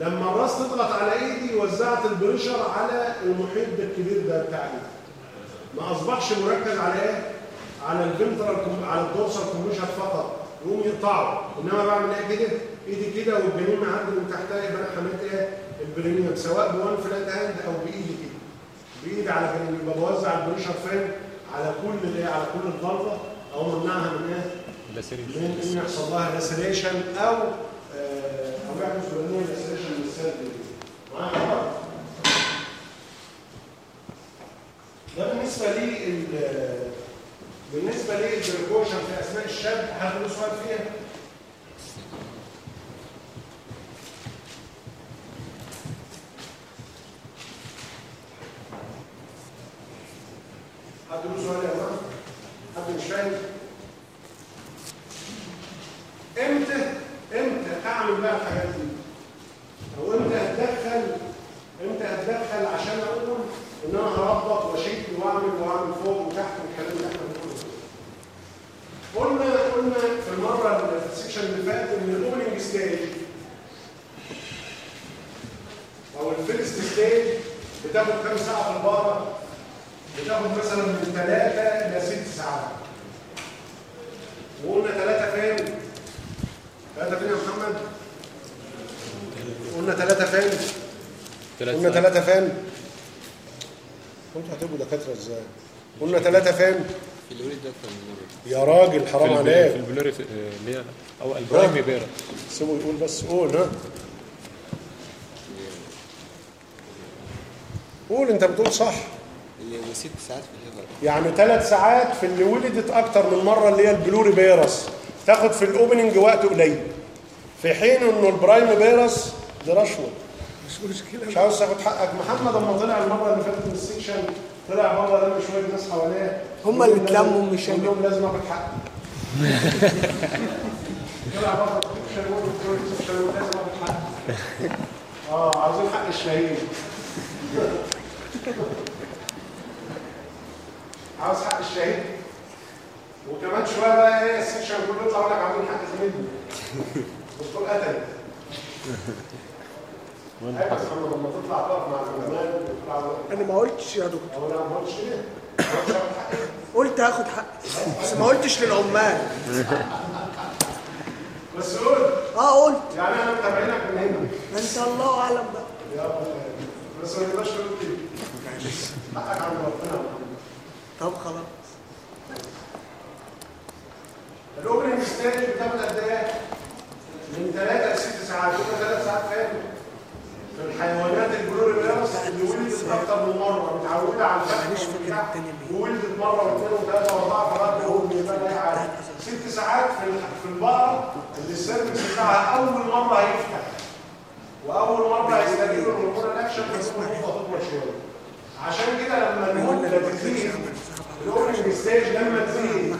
لما الرأس تضغط على إيدي وزعت ال pressure على المحيط الكبير ده بتاع ايدي ما أصبحش مركز على إيه؟ على كوم- على ال dorsal commissure فقط. يقوم يقطعه إنما بعمل إيه كده إيدي كده والجنين معدي من تحتها يبقى أنا حميت إيه؟ ال perineum سواء ب one flat hand أو بإيدي كده. بإيدي على يبقى بوزع ال pressure فين؟ على كل الايه على كل الضربه أو ممنعها من إيه؟ من إن يحصل لها laceration أو آه، أو يحدث perineum laceration من السيل دي معايا؟ ده بالنسبة لي ال- بالنسبة لي ال precaution في اثناء الشد له سؤال فيها؟ حد له سؤال يا؟ حد مش فاهم؟ إمتى إمتى أعمل بقى الحاجات دي؟ أو إمتى أتدخل إمتى أتدخل عشان أقول إن أنا هربط وأشد وأعمل وأعمل فوق وتحت والكلام ده. قلنا قلنا في المرة اللي في ال section اللي فات إن ال opening stage أو ال first stage بتاخد كام ساعة في البقره؟ بتاخد مثلا من ثلاثة إلى ست ساعات. وقلنا ثلاثة فين؟ ثلاثة فين يا محمد؟ قلنا ثلاثة فين؟ قلنا ثلاثة فين؟ كنتوا هتبقوا دكاترة إزاي؟ قلنا ثلاثة فين؟ في الوريد ده كان يا راجل حرام في عليك. ال pluri في- اللي هي أو ال primipara. سيبه يقول بس قول ها. قول انت بتقول صح. اللي ست ساعات في ال heifer يعني ثلاث ساعات في اللي ولدت أكتر من مرة اللي هي ال pluriparous. تاخد في ال opening وقت قليل. في حين إنه ال primiparous دي رشوة. مش مشكلة. مش عاوز تاخد حقك. محمد أما طلع المرة اللي فاتت من ال section طلع بره لما شوية ناس حواليه. هم اللي اتلموا مش أنا. لهم لازم اخد حقي آه عاوزين حق الشهيد عاوز حق الشهيد وكمان شوية بقى إيه السكشن كله يطلع يقول لك عاملين حق زميلي الدكتور قتل أيوه؟ لما تطلع تقف مع العلماء أنا ما قلتش يا دكتور أو لا ما قلتش ليه؟ قلت هاخد حقي بس ما قلتش للعمال. بس قول آه قلت. يعني أنا متابعينك من هنا. ما انت الله اعلم بقى. يا بس ما تبقاش حقك ربنا. طب خلاص. ال opening stage بتاخد قد إيه؟ من 3 ل 6 ساعات 3 ساعات فين؟ في الحيوانات ال pluriparous اللي ولدت أكتر من مرة متعودة على التاني مين؟ وولدت مرة واثنين وثلاثة وأربعة بيقول بيبقى لها عادي. ست ساعات في في البقرة اللي ال cervix بتاعها أول مرة هيفتح وأول مرة هيستجيب ال hormonal action بس المفروض تطول شوية. عشان كده لما المده تزيد ال opening stage لما تزيد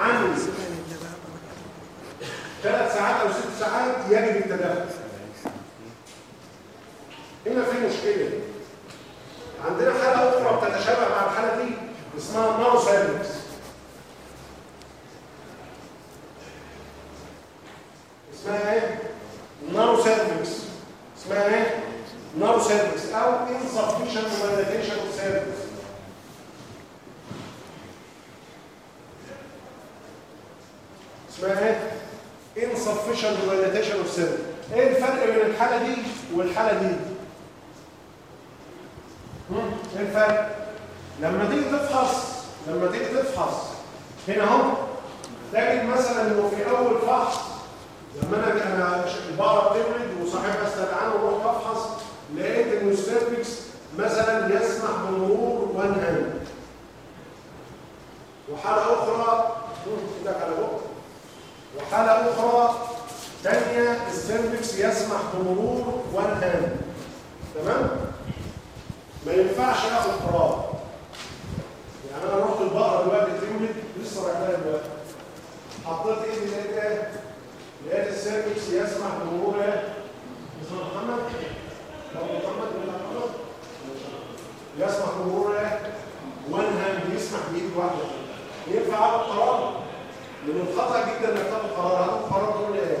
عن ثلاث ساعات أو ست ساعات يجب التدخل. هنا في مشكلة. عندنا حالة أخرى بتتشابه مع الحالة دي اسمها cervix اسمها إيه؟ cervix اسمها إيه؟ cervix أو insufficient dilatation of cervix اسمها إيه؟ insufficient dilatation of cervix إيه الفرق بين الحالة دي والحالة دي؟ إيه الفرق. لما تيجي تفحص لما تيجي تفحص هنا اهو. تجد مثلا إنه في أول فحص لما أنا أنا البقره بتولد وصاحبها استدعاني ورحت أفحص لقيت ان ال cervix مثلا يسمح بمرور one hand وحالة أخرى إيدك على بقى وحالة أخرى ثانية ال cervix يسمح بمرور one hand تمام؟ ما ينفعش اخد قرار. يعني أنا رحت البقرة دلوقتي تولد لسه رايحها دلوقتي. حطيت إيدي لقيت إيه؟ لقيت ال cervix يسمح بمرور إيه؟ اسمه محمد. لو محمد ولا محمد. يسمح بمرور إيه؟ one hand يسمح بإيد واحدة. ينفع أخد قرار؟ من الخطأ جدا إنك تاخد قرار. هاخد قرار تقول إيه؟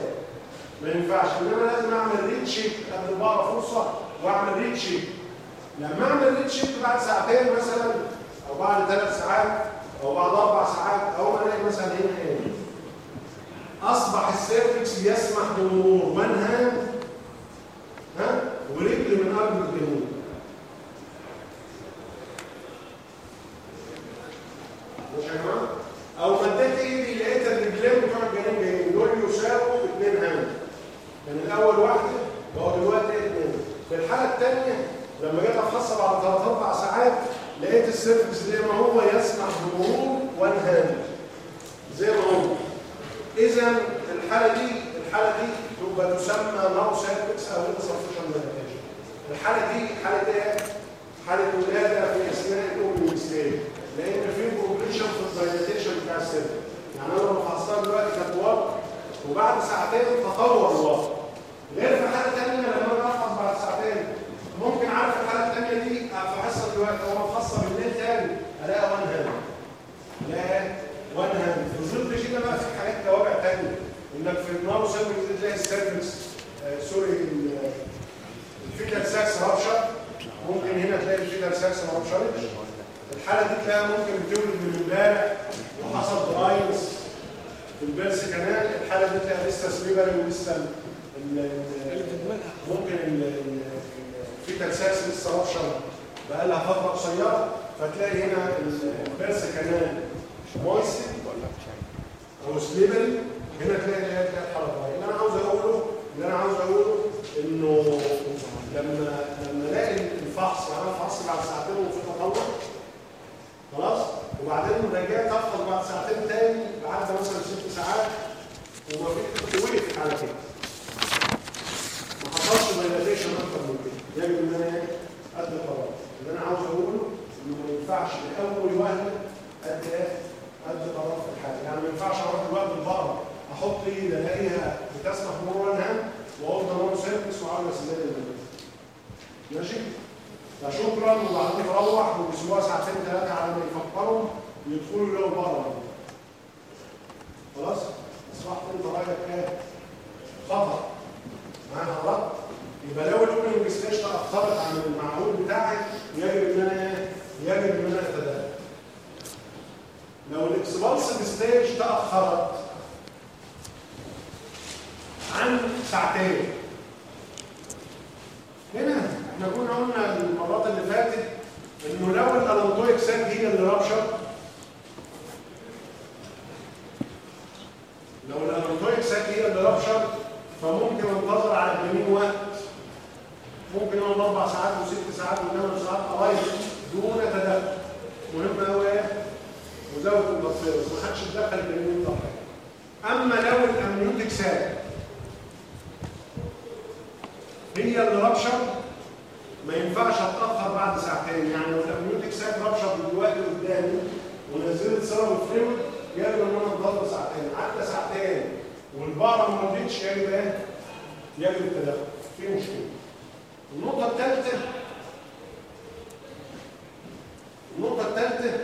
ما ينفعش. إنما لازم أعمل recheck قبل البقره فرصة وأعمل recheck لما اعمل recheck بعد ساعتين مثلا أو بعد ثلاث ساعات أو بعد أربع ساعات أو الاقي مثلا هنا إيه أصبح ال cervix يسمح بمرور hand ها؟ ورجل من أرجل الجنين ساعتين. هنا إحنا كنا قلنا المرات اللي فاتت إنه لو ال allantoic sac هي اللي rupture. لو ال allantoic sac هي اللي rupture فممكن انتظر على الجنين وقت. ممكن يقعد أربع ساعات وست ساعات وثمان ساعات. قريب دون تدخل مهم قوي إيه؟ وزود البطاريه ما حدش يتدخل الجنين ده أما لو ال amniotic sac هي اللي rupture ما ينفعش أتأخر بعد ساعتين. يعني لو ال amniotic sac rupture دلوقتي قدامي ونزلت serum fluid يجب إن أنا انتظر ساعتين عدى ساعتين. والبقره ما ردتش يجب إيه؟ يجب التدخل. في مشكلة. النقطة الثالثه النقطة الثالثه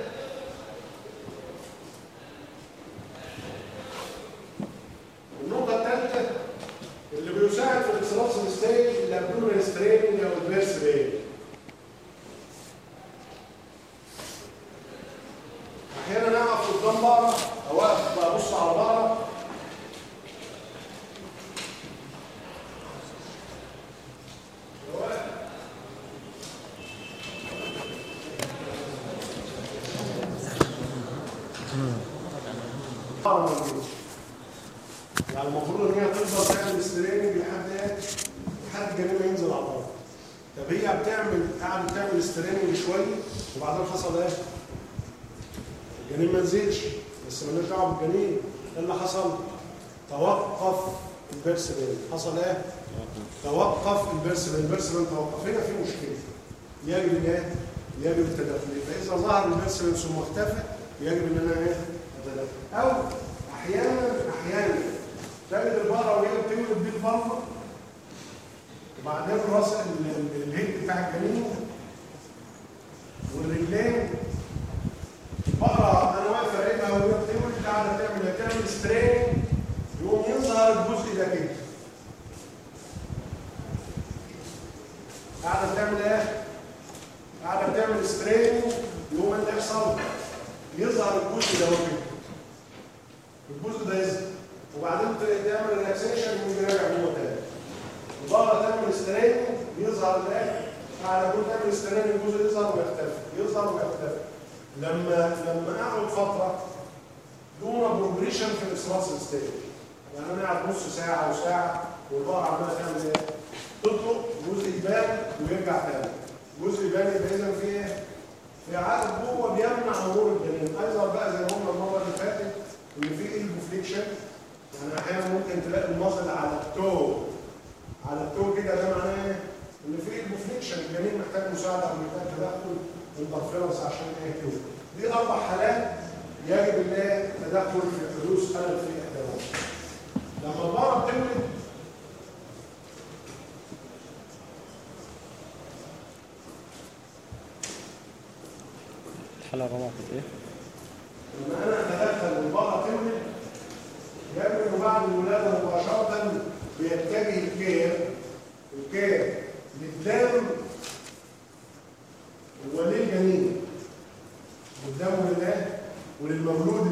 جوه بيمنع مرور الجنين. أيضا بقى زي ما قلنا المرة اللي فاتت إن في ال poll flexion يعني أحيانا ممكن تلاقي ال muzzle على التو. على التو كده ده معناه إيه؟ إن في ال poll flexion الجنين محتاج مساعدة أو محتاج تدخل interference عشان إيه دي أربع حالات يجب الايه تدخل في حدوث خلل في الاحتواء لما البقره بتولد الرابعة كانت إيه؟ لما أنا اتدخل تولد يجب انه بعد الولادة مباشرة بيتجه الكير الكير للدم وللجنين للدم ولله وللمولود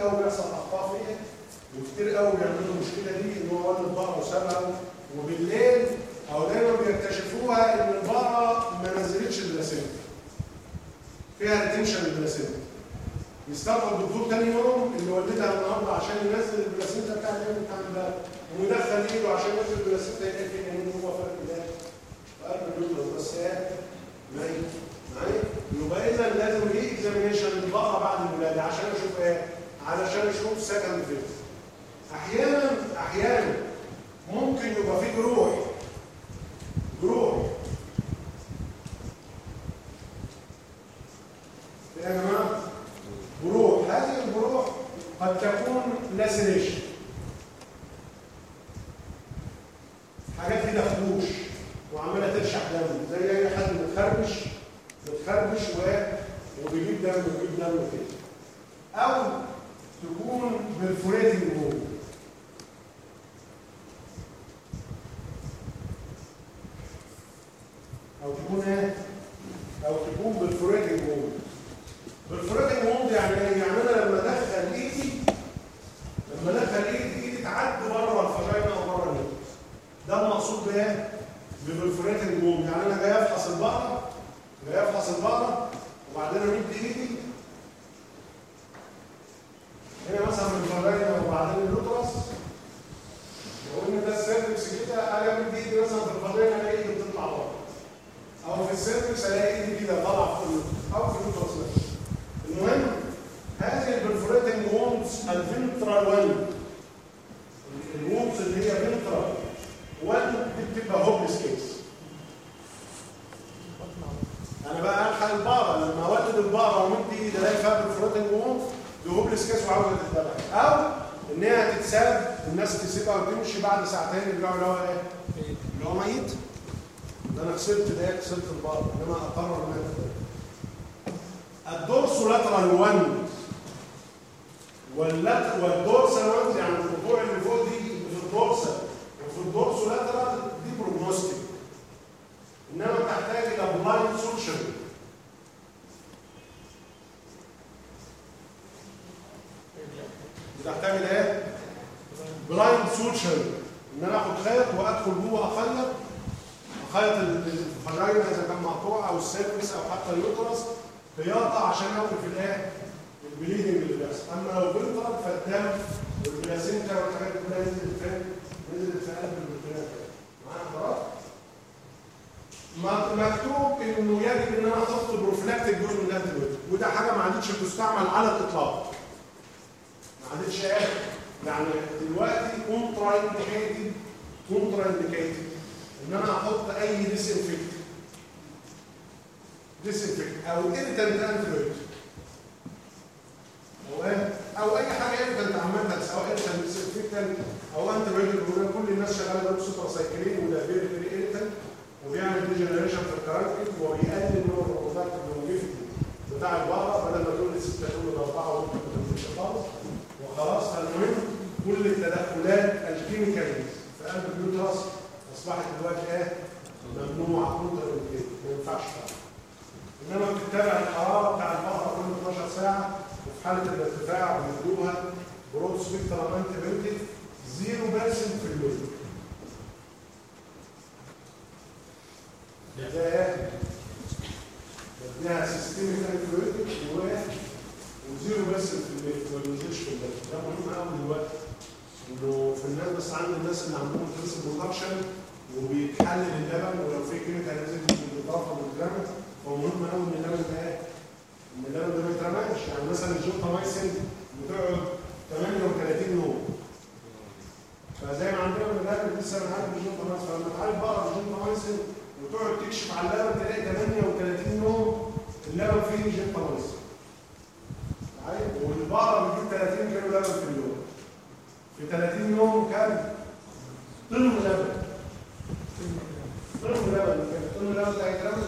كتير قوي بيحصل أخطاء فيها وكتير قوي بيعملوا المشكلة دي إن هو ولد بقرة وسابها وبالليل أو دايما بيكتشفوها إن البقرة ما نزلتش ال placenta فيها retention ال placenta يستغرب الدكتور تاني يوم اللي ولدها النهارده عشان ينزل ال placenta بتاع اليوم بتاع امبارح ويدخل إيده عشان ينزل ال placenta يلاقي إن هو فرق ده فقلب اليوم بس إيه ميت معايا يبقى اذا لازم ليه examination للبقره بعد الولادة عشان أشوف إيه. علشان أشوف second foetus أحيانا أحيانا ممكن يبقى في جروح. جروح. يا جماعة جروح. هذه الجروح قد تكون laceration حاجات كده خدوش وعمالة ترشح دم زي أي حد متخربش متخربش وبيجيب دم وبيجيب دم كده أو تكون perforating جوه أو تكون إيه؟ أو تكون perforating جوه perforating wound يعني إيه؟ يعني أنا لما ادخل إيدي لما ادخل إيدي إيدي تعدي بره ال vagina أو بره النيل ده المقصود بإيه؟ بال perforating wound يعني أنا جاي أفحص البقرة جاي أفحص البقرة وبعدين امد إيدي هنا مثلا من ال vagina وبعدين ال uterus لو ان ده ال cervix كده أجي امد ايدي مثلا في ال vagina ألاقي ايدي بتطلع بره. أو في ال cervix ألاقي ايدي كده طالعة فوق أو في ال uterus المهم هذه ال perforating wounds ال ventral one ال wounds اللي هي ventral one دي بتبقى hopeless case. أنا بقى ألحق البقره لما اولد البقره ومد إيدي ألاقي فيها perforating wounds دي hopeless case وعاوزه تتذبح أو إن هي تتساب الناس تسيبها وتمشي بعد ساعتين يرجعوا اللي هو إيه؟ اللي هو ميت. ده أنا خسرت ده خسرت البقره إنما أقرر انها تتذبح ال dorsolateral one واللات وال dorsal one يعني القطوع اللي فوق دي في ال dorsal وفي ال dorsolateral دي prognostic إنما تحتاج إلى blind suture بتحتاج إلى إيه؟ blind suture إن أنا آخد خيط وأدخل جوه أخيط أخيط ال vagina إذا كان مقطوع أو ال cervix أو حتى ال uterus خياطه عشان اوقف الإيه؟ ال bleeding اللي بيحصل أما لو بنطلب فالدم وال placenta والحاجات دي كلها نزلت فين؟ نزلت في قلب البركان معايا حضرتك؟ مكتوب إنه يجب إن أنا أحط prophylactic dose من ال antibiotic وده حاجة ما عادتش بتستعمل على الإطلاق ما عادتش إيه؟ يعني دلوقتي contraindicated contraindicated إن أنا أحط أي disinfectant disinfectant أو irritant antibiotic أو إيه أو أي حاجة irritant عامه سواء irritant disinfectant أو antibiotic كل الناس شغالة بسوبر سايكلين وده very irritant وبيعمل degeneration في ال caruncle وبيقلل نوع ال productive longevity بتاع البقرة. بدل ما تقول ستة تقول أربعة وأنت ما تقولش خالص. وخلاص فالمهم كل التدخلات ال chemicals في قلب ال uterus أصبحت دلوقتي إيه؟ ممنوعة contra ما ينفعش طبعا. إنما بتتابع الحرارة بتاع البقرة كل 12 ساعة وفي حالة الارتفاع بيدوها broad spectrum antibiotic 0% في اليوم. بداية بديها سيستميك انفلويتك وزيرو بس في البيت ما بينزلش في البيت. ده مهم قوي دلوقتي. انه في الناس بس عند الناس اللي عندهم فلوس برودكشن وبيتحلل اللبن ولو في كيميكال لازم بالإضافة بالجرام فمهم قوي إن اللبن ده؟ إن اللبن ده ما يترماش يعني مثلا الجوبامايسين بتقعد 38 يوم. فزي ما عندنا من اللبن لسه بنعالج الجوبامايسين فلما تعالج بقره بالجوبامايسين وتقعد تكشف على اللبن تلاقي 38 يوم اللبن فيه جوبامايسين عارف والبقرة بتجيب 30 كيلو لبن في اليوم. في 30 يوم كام؟ طن لبن طن لبن طن لبن ده هيترمى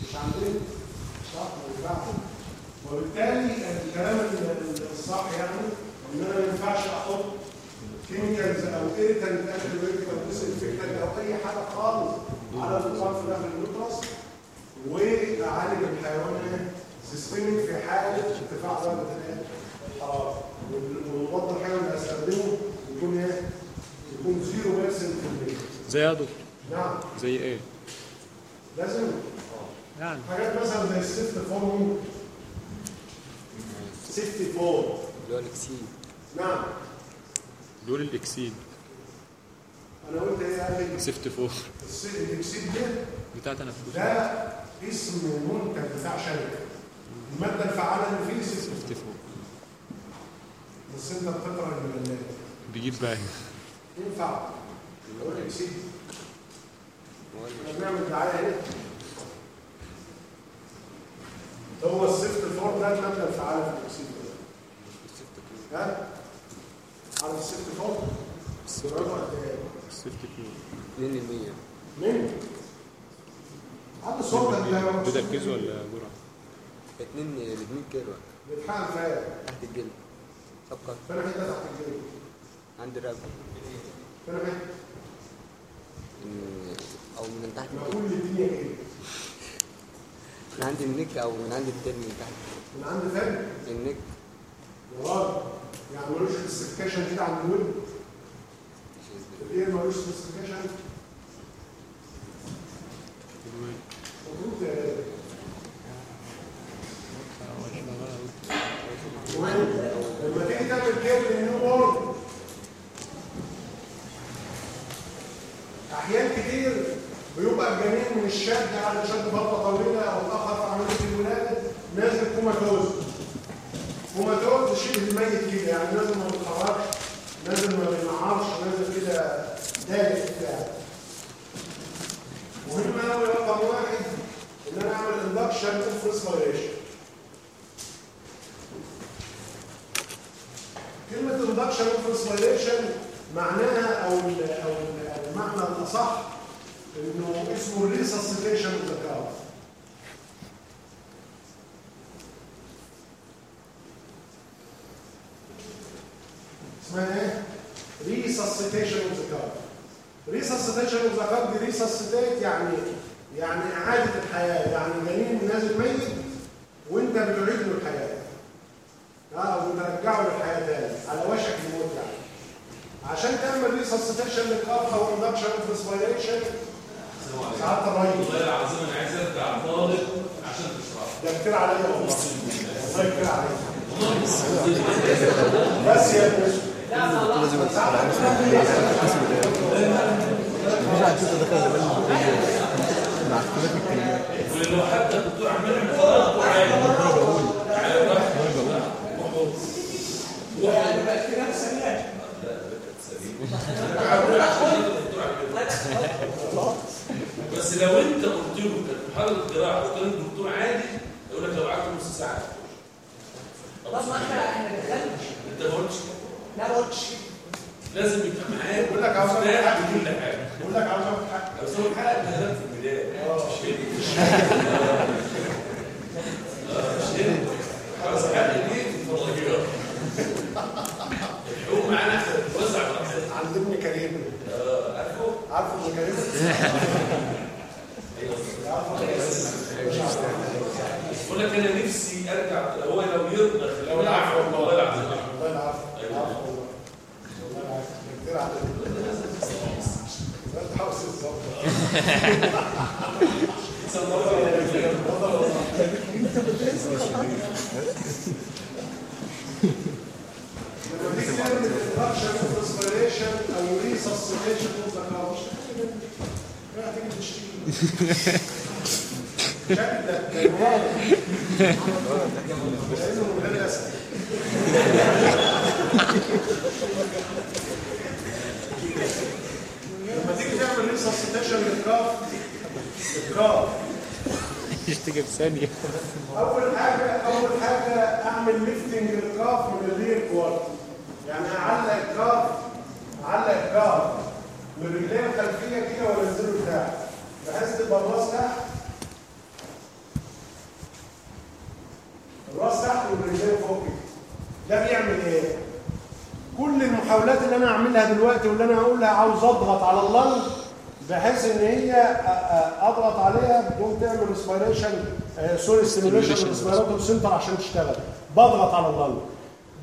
مش عندنا. صح ينفعش وبالتالي الكلام ال- الصح يعني إن أنا ما ينفعش أحط chemicals أو irritant antibiotic أو disinfectant أو أي حاجة خالص على الاطلاق في داخل ال uterus واعالج الحيوان systemic في حالة ارتفاع درجة الحرارة. والمضاد الحيوي اللي هستخدمه يكون إيه؟ يكون 0% في المية زي يا دكتور. نعم. زي إيه؟ لازم. يعني حاجات مثلا زي ال ceftiofur سيفتي فورم اللي هو الاكسيد نعم. دول الإكسيد. أنا قلت إيه؟ قال لي سيفت فور الإكسيد ده بتاع تنفس ده اسم منتج بتاع شركة. المادة الفعالة اللي فيه سيفت سيفت فور بس انت بتقرأ المجلات بيجيب باهي ينفع. يقول لك اللي- إحنا بنعمل دعاية هنا هو ال ceftiofur ده الماده الفعالة في ال Excede ده ها؟ عارف ال ceftiofur؟ سرعته قد إيه؟ ceftiofur. 2% مين؟ حد صوتك ده تركيز ولا جرعه؟ 2 ل 2 كيلو بيتحقن فين؟ تحت الجلد. فقط فين الجلد؟ عند الرقبة فين؟ من- أو من تحت كل الدنيا كده من عند ال neck أو من عند التاني من تحت. من عند فين؟ ال neck يا راجل يعني ملوش specification كده عند الود الايه ملوش specification المفروض آه، لما تيجي تعمل care لل newborn أحيان كتير بيبقى الجنين من الشد على شد فتره طويله أو اتاخر في عمليه الولاده نازل comatose. comatose شبه الميت كده يعني نازل ما بيتحركش نازل ما بينعرش نازل كده دايق بتاع مهم قوي رقم واحد إن أنا أعمل induction of induction of respiration معناها أو ال أو ال أو المعنى الأصح إنه اسمه resuscitation of the cow. اسمها إيه؟ resuscitation of the cow. resuscitation of the cow دي resuscitate يعني يعني إعادة الحياة يعني جنين نازل ميت وأنت بتعيد له الحياة. آه وترجعه للحياة تاني على وشك الموت يعني عشان تعمل resuscitation لل calf أو induction of respiration ساعات الريس والله العظيم أنا عايز أرجع طالب عشان تشرح. ده كتير عليا والله. والله كتير عليا. بس يا ابني لازم عن مع اختلاف الكلمات ولو حتى الدكتور عمال بس لو انت قلت له كانت محاضره جراحه وكان الدكتور عادي يقول لك لو قعدت نص ساعة. خلاص ما إحنا إحنا دخلنا انت ما قلتش. لا ما قلتش. لازم يبقى معاك بقول لك عاوز. كل حاجة. بقول لك عاوز أعمل حاجة. لو سوى حلقه في البداية. مش كده. مش كده. خلاص حلقه في الفضائيات الحقوق معانا أحسن. عارفه؟ بقول لك أنا نفسي أرجع هو لو يرضى لو العفو والله العظيم الله يعافيك الله يعافيك والله والله يعافيك كتير عليك أنت حافظ الظبط لما تيجي تعمل induction of respiration أو resuscitation of the car مش راح تيجي تشتكي شكلك واضح لأنه من غير اسد لما تيجي تعمل resuscitation لل calf ال calf يشتكي في ثانية أول حاجة اول حاجة اعمل lifting ال calf من ال rear quarter يعني أعلق ال calf أعلق ال calf من الرجلين الخلفيه كده لتحت تبقى الراس تحت. الراس تحت والرجلين فوق كده ده بيعمل إيه؟ كل المحاولات اللي أنا أعملها دلوقتي واللي أنا هقولها عاوز أضغط على ال lung بحيث إن هي أضغط عليها بدون تعمل respiration sorry stimulation respiratory center عشان تشتغل. بضغط على ال lung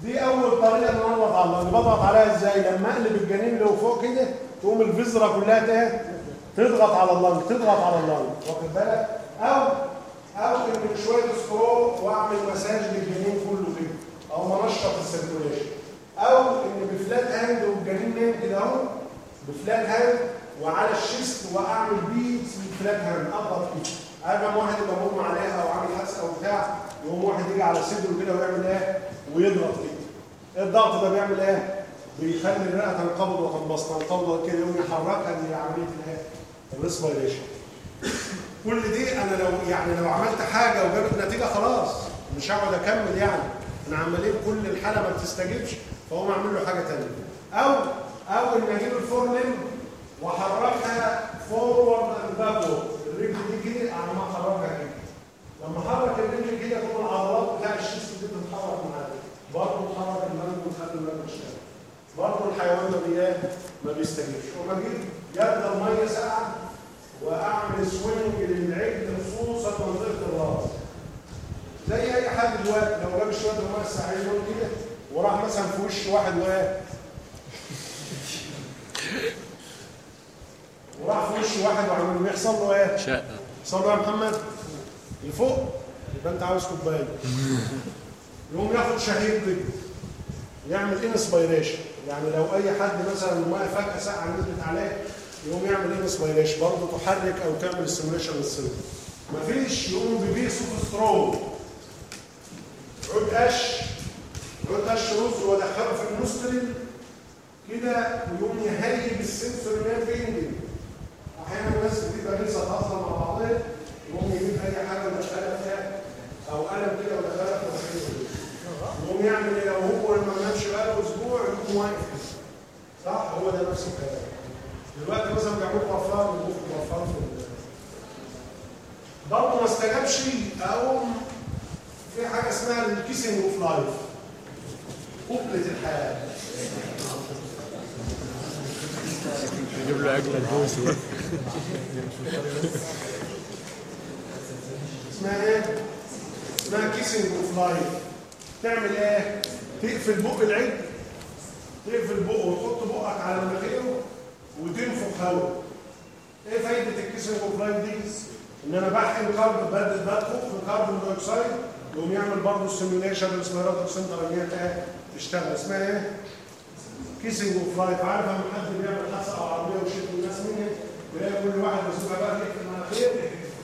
دي أول طريقة إن أنا أضغط على ال lung بضغط عليها إزاي؟ لما أقلب الجنين اللي فوق كده تقوم ال viscera كلها ت- تضغط على ال lung تضغط على ال lung واخد بالك؟ أو أو ان شوية straw وأعمل مساج للجنين كله كده أو منشط ال circulation. أو إن ب flat hand والجنين نايم كده أهو ب flat hand وعلى ال chest وأعمل beats ب flat hand أضغط كده أجي واحد يبقى مغمى عليها أو عامل حادثه أو بتاع يقوم واحد يجي على صدره كده ويعمل إيه؟ ويضغط كده الضغط ده بيعمل إيه؟ بيخلي الرئة تنقبض وتنبسط تنقبض كده يقوم يحركها لعمليه الايه ال respiration كل دي أنا لو يعني لو عملت حاجة وجابت نتيجة خلاص مش هقعد أكمل يعني. أنا عمالين كل الحالة ما بتستجيبش فأقوم أعمل له حاجة ثانية أو أو إن أجيب ال forelimb وأحركها forward and backward الرجل دي كده اعمل أحركها كده. لما أحرك الرجل كده تكون العضلات بتاع ال chest دي بتتحرك معايا برضه تحرك المنج وتخلي المنج يشتغل برضه الحيوان ما بي ما بيستجيبش. وما أجيب يد الميه ساقعه وأعمل swing للعجل خصوصا منطقه الراس زي أي حد دلوقتي لو جاب شوية الميه الساقعين دول كده وراح مثلا في وش واحد واقف وراح في وش واحد وعمل بيحصل له إيه؟ شهقة. يحصل له يا محمد؟ لفوق يبقى أنت عاوز كوباية. يقوم ياخد شهيق كده يعمل inspiration يعني لو أي حد مثلا المية فجأة ساقعه نزلت عليه يقوم يعمل inspiration برضه تحرك أو تعمل stimulation لل cell مفيش يقوم ب piece of straw عود قش عود قش رز وادخله في ال nostril كده ويقوم يهيج ال sensory nerve ending أحيانا الناس بتبقى لسه تهزر مع بعضها يقوم يجيب أي حاجة ويدخلها فيها أو قلم كده ويدخلها في ال sensory يقوم يعمل إيه؟ لو هو ما نامش بقاله أسبوع يقوم واقف. صح؟ هو ده نفس الكلام. دلوقتي مثلا بيعملوا غفار ويقوم غفار في برضه ما استجابش أقوم في حاجة اسمها ال kissing of life. قبلة الحياة. يجيب له أكلة تبوسه اسمها إيه؟ اسمها kissing of life. تعمل إيه؟ تقفل بق العجل تقفل بقه وتحط بقك على مناخيره وتنفخ هواء إيه فايدة ال kissing of life دي؟ إن أنا بحقن carb بدل بدخل في carbon dioxide يقوم يعمل برضه stimulation لل respiratory center إن هي؟ تشتغل اسمها إيه؟ kissing of life عارف لما حد بيعمل حادثة أو عربية ويشد الناس منها تلاقي كل واحد مسؤول بقى يقفل مناخيره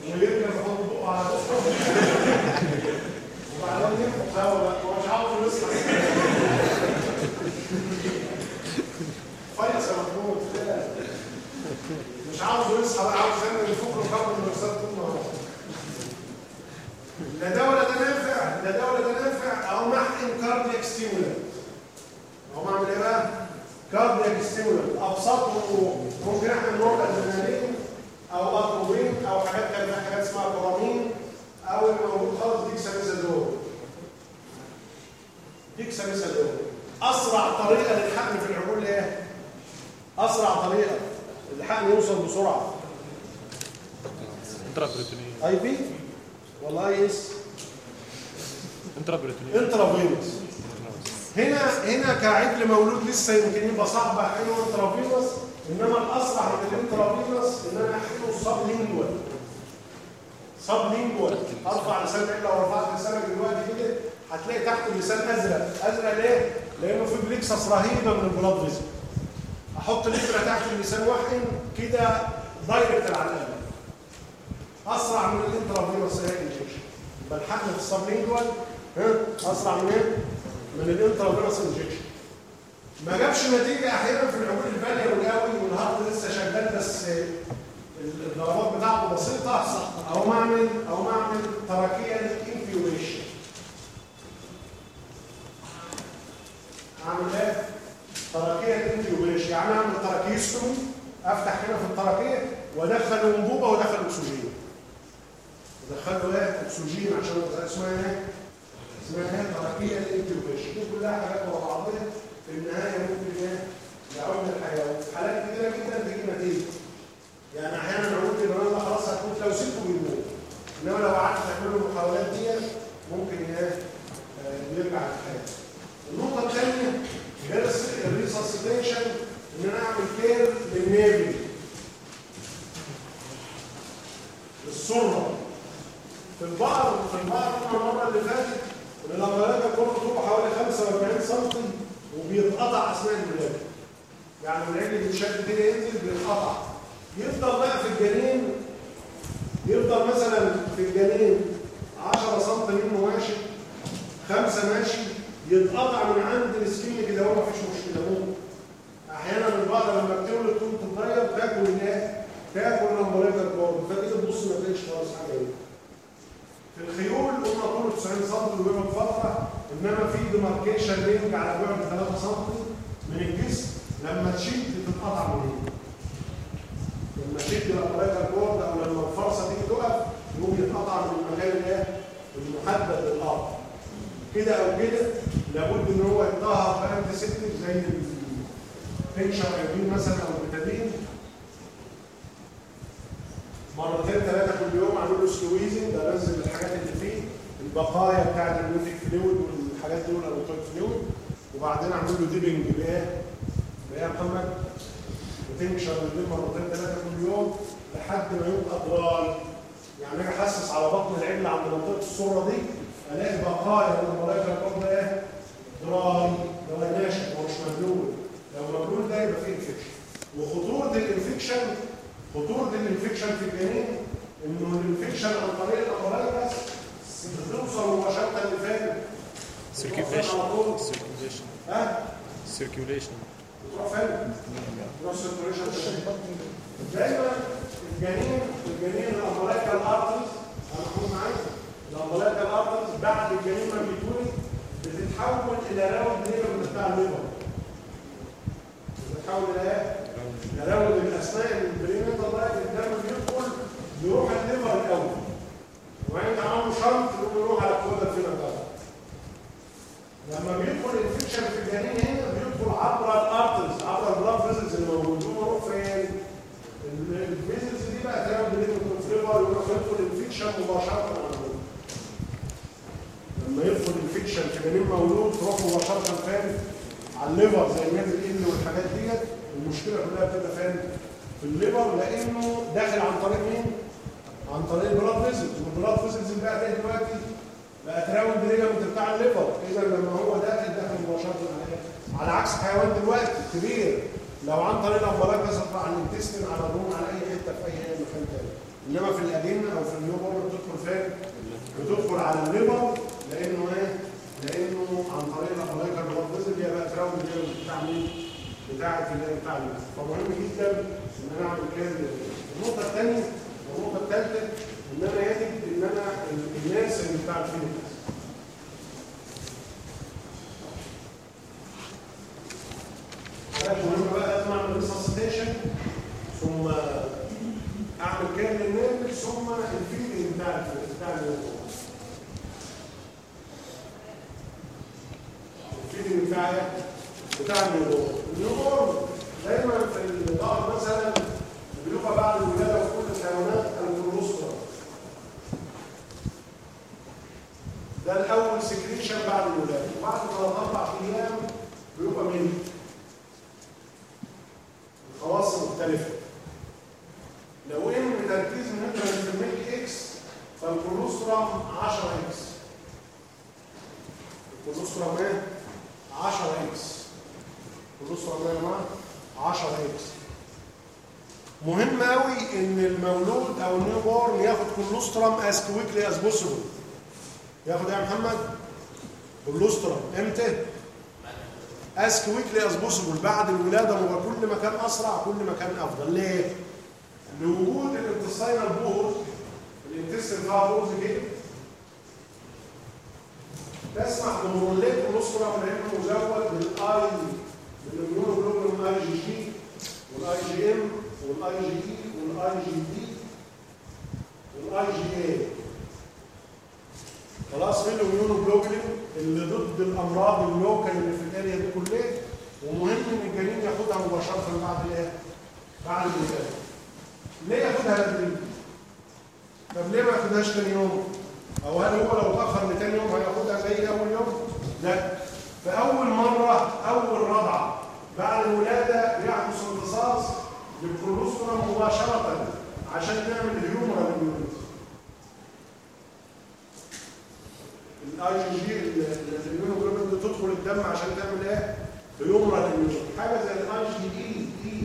ويركب يحط بقه على بقه وبعدين ينفخ هوا بقى هو مش عاوز يصحى فيصل يا محمود كده. مش عاوز يصحى بقى عاوز يعمل يفك ال carbon dioxide طول النهار لا ده ولا ده نافع لا ده ولا ده نافع. أو محقن cardiac stimulant أو اعمل إيه بقى؟ cardiac stimulant ابسطه ممكن إحنا نوع ادرينالين أو اتروبين أو حاجات فيها حاجات اسمها Coramine أو الموجود خالص dexamethasone dexamethasone أسرع طريقة للحقن في العجول إيه؟ أسرع طريقة. الحقن يوصل بسرعة. intraperitoneal IP؟ ولا IS intraperitoneal intravenous هنا هنا كعجل مولود لسه يمكن يبقى صعب احقنه intravenous إنما الاسرع من ال intravenous إن أنا احقنه sublingual لسان العين لو رفعت لسانك دلوقتي كده هتلاقي تحت اللسان أزرق. أزرق ليه؟ لأنه في plexus رهيبة من ال blood vessel أحط الابره تحت اللسان. واحقن كده direct القلب أسرع من ال intravenous injection الحقن في ال sublingual أسرع من إيه؟ من ال intravenous injection ما جابش نتيجة أحيانا في العجول البالية والقوي وال heart لسه شغال بس الضربات بتاعته بسيطة. أو معمل أو معمل tracheal intubation أعمل إيه؟ tracheal intubation يعني اعمل tracheostomy أفتح هنا في ال trachea وادخل أنبوبة وادخل أكسجين ادخل له إيه؟ أكسجين عشان اسمها إيه؟ اسمها إيه؟ tracheal intubation دي كلها حاجات ورا بعضها في النهاية ممكن إيه؟ يعود الحياة وفي حالات كتيرة جدا تجيب نتيجة يعني أحيانا نقول للمريض خلاص هتموت لو سبته بيموت إنما لو قعدت تعمل له المحاولات دي ممكن إيه آه، يرجع للحياة النقطة الثانية غير ال resuscitation ان أنا اعمل care لل navel السره في البقر في البقر المره اللي فاتت ان ال umbilicus كله طوله حوالي 45 سم وبيتقطع اثناء الولاده يعني العجل بيتشد كده ينزل بيتقطع يفضل بقى في الجنين يفضل مثلا في الجنين 10 سم منه ماشي خمسة ماشي يتقطع من عند السكين كده هو مفيش مشكلة. ممكن. أحيانا البقر لما بتولد تقوم تتغير تاكل الايه؟ تاكل ال umbilical cord فكده تبص ما تلاقيش خالص حاجة إيه في الخيول قلنا طوله 90 سم وبيقعد فترة إنما في demarcation ring على بعد 3 سم من الجسم. لما تشد تتقطع من هنا. لما تشد ال umbilical cord أو لما الفرسة دي تقف يقوم يتقطع من المكان الايه المحدد للأرض. كده أو كده لابد إن هو يتطهر ب antiseptic زي ال tincture iodine مثلا أو ال Betadine مرتين ثلاثة كل يوم اعمل له squeezing انزل الحاجات اللي فيه البقايا بتاعت ال amniotic fluid والحاجات دي وال allantoid fluid وبعدين اعمل له dipping بايه؟ بايه يا محمد؟ وتنشر الليل مرتين ثلاثة كل يوم لحد ما يبقى dry يعني أنا احسس على بطن العجل عند منطقة السرة دي الاقي بقايا من ال umbilical cord إيه؟ dry لو ناشف ومش مبلول لو مبلول ده يبقى فيه infection وخطورة ال infection خطورة ال infection في الجنين إنه الانفكشن عن طريق الأمراض بس بتوصل مباشره لفين؟ سيركيوليشن. سيركيوليشن ها؟ سيركيوليشن بتروح فين؟ تروح سيركيوليشن دايما الجنين الجنين الامبلايكال ارترز أنا هكون معاك الامبلايكال ارترز بعد الجنين ما بيتولد بتتحول إلى راوند ليفر بتاع الليفر بتتحول إلى إيه؟ راوند الاثناء البريمتر ده الدم بيدخل يروح الليفر الأول وبعدين عملوا شرط يقوم يروح على الكودا فينا بتاعته لما بيدخل الإنفكشن في الجنين هنا بيدخل عبر الارترز عبر البلاد فيزلز اللي موجودين يروح فين؟ الفيزلز دي بقى تعمل بليفر فليفر يروح يدخل الانفكشن مباشرة. لما يدخل الانفكشن في جنين مولود تروح مباشره فين؟ على الليفر زي النادي الان والحاجات ديت المشكلة كلها بتبقى فين؟ في الليفر لأنه داخل عن طريق مين؟ عن طريق البلاد فيزلز والبلاد فيزلز بقى ده دلوقتي بقت راوند ليجامنت بتاع الليفر إذا لما هو داخل داخل مباشره على على عكس حيوان دلوقتي كبير لو عن طريق الامبراج تطلع على الانتستين على الروم على أي حتة في أي مكان تاني إنما في القديم أو في النيوبر بتدخل فين؟ بتدخل على الليفر لأنه إيه؟ لأنه عن طريق الامبراج البلاد فيزل هي بقت راوند ليجامنت بتاع مين؟ اللي بتاع فمهم جدا إن أنا أعمل كده النقطة الثانية والنقطة الثالثه إن أنا يجب إن أنا الناس اللي بتاع الفيلم مهمه بقى لازم اعمل ريسسيتيشن ثم أعمل كير للنيرف ثم الفيلم بتاع بتاع النيرف الفيلم بتاع إيه؟ بتاع النيورون النيورون دايما في الظهر مثلا بيبقى بعد الولادة في كل الحيوانات الكولوسترول. ده الأول سكريشن بعد الولادة. بعد ثلاث أربع أيام بيبقى ملك خواص مختلفة. لو إن تركيز النيوترال في الميلك إكس فالكولوسترا 10 إكس. ال colostrum إيه؟ 10 X. إيه يا جماعة 10 X. مهم قوي إن المولود أو ال newborn ياخد colostrum as quickly as possible ياخد إيه يا محمد؟ colostrum إمتى؟ as quickly as possible بعد الولادة هو كل ما كان أسرع كل ما كان أفضل. ليه؟ لوجود ال intestinal pores ال intestine فيها pores كده. تسمح بمرور ال colostrum لأنه مزود بال I بال immunoglobulin IgG وال IgM وال IgA وال IgD وال IgE خلاص في ال immunoglobulin اللي ضد الأمراض ال local اللي في ال area دي كلها ومهم إن الجنين ياخدها مباشرة بعد الايه؟ بعد الولاده. ليه ياخدها بدري؟ طب ليه ما ياخدهاش تاني يوم؟ أو هل هو لو اتاخر لتاني يوم هياخدها زي أول يوم؟ لا. فأول مرة أول رضعه بعد الولادة يحدث امتصاص لل colostrum مباشرة عشان نعمل humoral immunity. ال IgG ال immunoglobulin بتدخل الدم عشان تعمل إيه؟ humoral immunity. حاجة زي الأي جي اي اي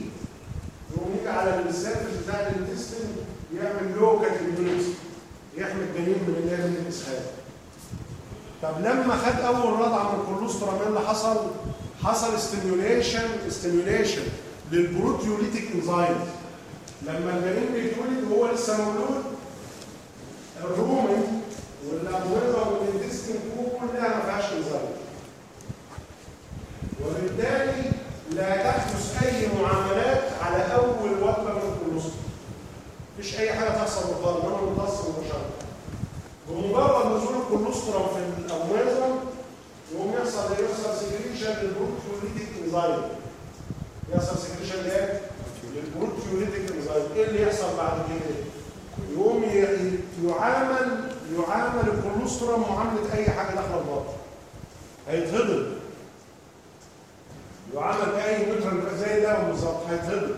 يقوم يجي على ال surface بتاع ال intestine يعمل local immunity يحمي الجنين من الايه؟ من الإسهال. طب لما خد أول رضعة من ال colostrum إيه اللي حصل؟ حصل stimulation stimulation لل proteolytic enzyme لما الجنين بيتولد وهو لسه مولود ال rumen والابويضه وال intestine كلها ما فيهاش انزايم وبالتالي لا تحدث أي معاملات على اول وجبه من ال colostrum مفيش أي حاجة تحصل بالغلط انما متصل مباشره بمجرد نزول ال colostrum في الاموازه يقوم يحصل يحصل secretion لل proteolytic enzyme يحصل secretion لايه؟ لل proteolytic enzyme إيه اللي يحصل بعد كده؟ يقوم يعامل يعامل ال colostrum معاملة أي حاجة داخلة البطن هيتهضم. يعامل كأي nutrient زي ده بالظبط هيتهضم.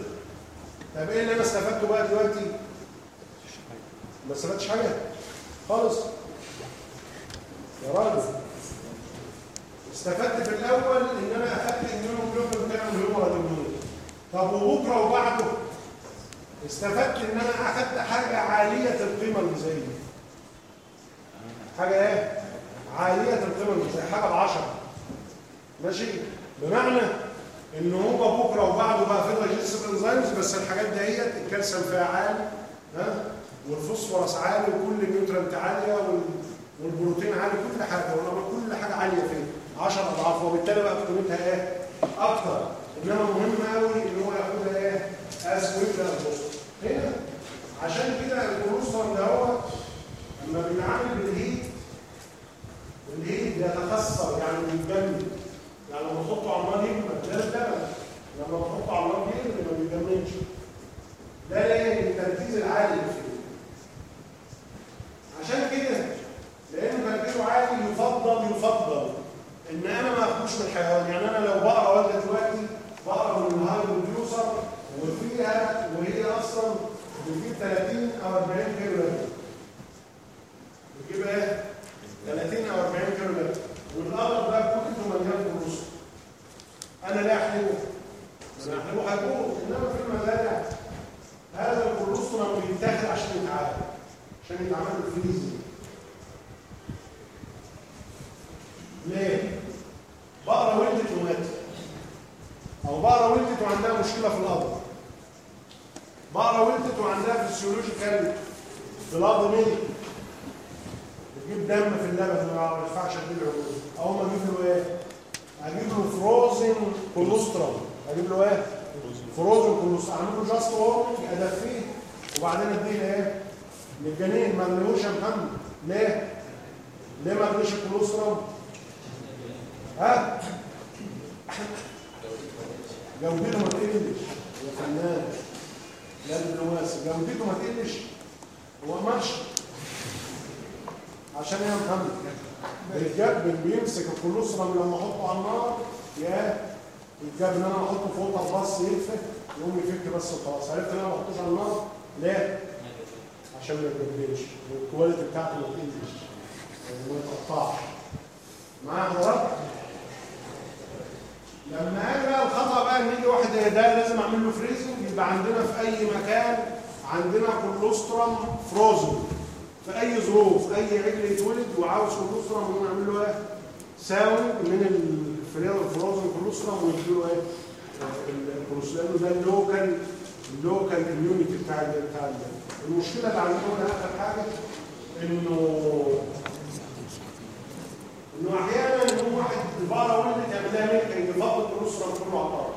طب إيه اللي أنا استفدته بقى دلوقتي؟ ما استفدتش حاجة. خالص. يا راجل. استفدت في الأول إن أنا أخدت ال immunoglobulin بتاعه humoral immunity طب وبكرة وبعده؟ استفدت إن أنا أخدت حاجة عالية القيمة الغذائيه حاجة إيه؟ عالية القيمة الغذائيه حاجة بعشرة. ماشي؟ بمعنى إن هو بكرة وبعده بقى في digestive enzymes بس الحاجات دهيت الكالسيوم فيها عالي ها؟ والفوسفورس عالي وكل ال nutrient عالية وال والبروتين عالي كل حاجة ولما كل حاجة عالية فيه. 10 أضعاف وبالتالي بقى قيمتها إيه؟ أكتر. إنما مهم قوي إن هو ياخدها إيه؟ از ويك البوست هنا. عشان كده الكولوسترول ده هو لما بيتعامل بالهيت الهيت بيتكسر يعني بيتجمد يعني لما تحطه على النار يجمد ده اللبن لما تحطه على النار يجمد ما بيتجمدش ده ليه؟ التركيز العالي فيه. عشان كده لأنه تركيزه عالي يفضل يفضل إن أنا ما أخدوش من الحيوان يعني أنا لو بقرأ والده دلوقتي بقرأ من الهاي بروديوسر وفيها وهي أصلا بتجيب 30 أو 40 كيلو لبن بتجيب إيه؟ 30 أو 40 كيلو لبن والقمر ده كله مليان فلوس أنا لا احلبه أنا احلبه هجوه إنما في المزارع هذا ال colostrum بيتاخد عشان يتعالج. عشان يتعمل له ليه؟ بقرة ولدت وماتت أو بقرة ولدت وعندها مشكلة في الأرض بقرة ولدت وعندها physiological blood milk بتجيب دم في اللبن ما ينفعش عروض أول ما أجيب له إيه؟ أجيب له frozen كولوسترول أجيب له إيه؟ فروزن كولوسترول أعمل له جاست وورمنج أدفيه وبعدين أديه إيه؟ للجنين ما اديهوش يا محمد ليه؟ ليه ما اديش الكولوسترول؟ ها؟ جودته ما تقلش. يا فنان. لا النواس جودته ما تقلش. هو ماشي عشان يا محمد الجاب بيمسك الكولوسترم لما احطه على النار يا الجاب ان أنا احطه فوق الباص يلفت يقوم يفك بس وخلاص. عرفت ان أنا ما احطوش على النار؟ ليه؟ ما يتبدلش والكواليتي بتاعته ما تقلش يعني ما يتقطعش معايا حضرتك؟ لما أجي بقى الخطأ بقى إن يجي واحد ده لازم أعمل له فريزنج يبقى عندنا في أي مكان عندنا كولوسترم فروزن في أي ظروف أي عجل يتولد وعاوز كولوسترم نعمل له إيه؟ ساوي من الفروزن كولوسترم ونديله إيه؟ آه، الكولوسترم ده اللوكال اللوكال اميونيتي بتاع بتاع المشكلة اللي عندنا آخر حاجة إنه إنه أحيانا يقوم واحد البقره ولدت يعمل لها ملك يفضل الأسرة كله الأرض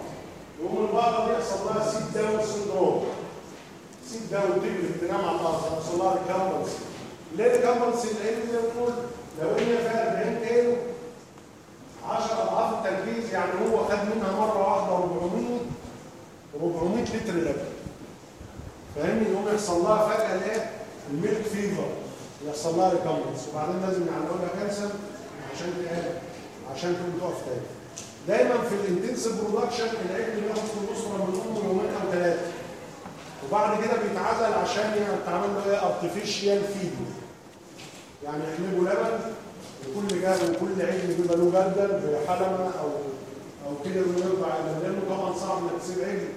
يقوم البقره دي يحصل لها سيت داون سندروم sit down تجري تنام على الأرض يحصل لها recumbence ليه recumbence لأن زي ما بنقول لو هي فيها 40 كيلو 10 أضعاف التركيز يعني هو خد منها مرة واحدة 400 400 لتر لبن فاهمني؟ يقوم يحصل لها فجأة الايه ال milk fever يحصل لها recumbence وبعدين لازم يعملوا لها calcium عشان تقل عشان تقوم تقف تاني. دايما في ال intensive production العجل بياخد في الاسره من امه يومين أو ثلاثة وبعد كده بيتعزل عشان يتعمل له إيه artificial feeding يعني يحلبوا لبن وكل جهاز وكل عجل بيبقى له جردل بحلمه أو أو كده ويرضع لأنه طبعا صعب إنك تسيب عجل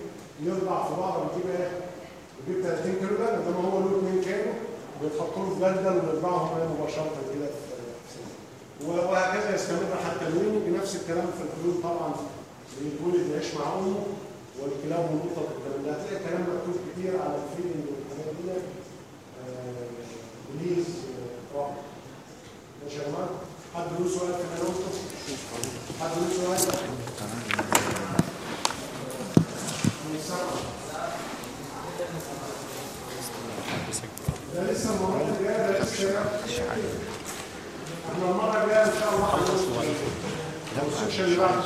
يرضع في بعض بتجيب إيه؟ بتجيب 30 كيلو لبن انما هو له 2 كيلو بيتحط له في جردل ويرضعهم إيه مباشرة كده. وهكذا يستمر حتى الوين بنفس الكلام في الحدود طبعا بيتولد يعيش مع أمه والكلاب والقطط والكلام ده. هتلاقي كلام مكتوب كتير على الفيلم والحاجات دي بليز روح ماشي يا جماعة حد له سؤال في النقطه حد له سؤال؟ من سامع ده لسه المرات الجاية. ده لسه إحنا المرة الجاية إن شاء الله. هنوصل السكشن اللي بعده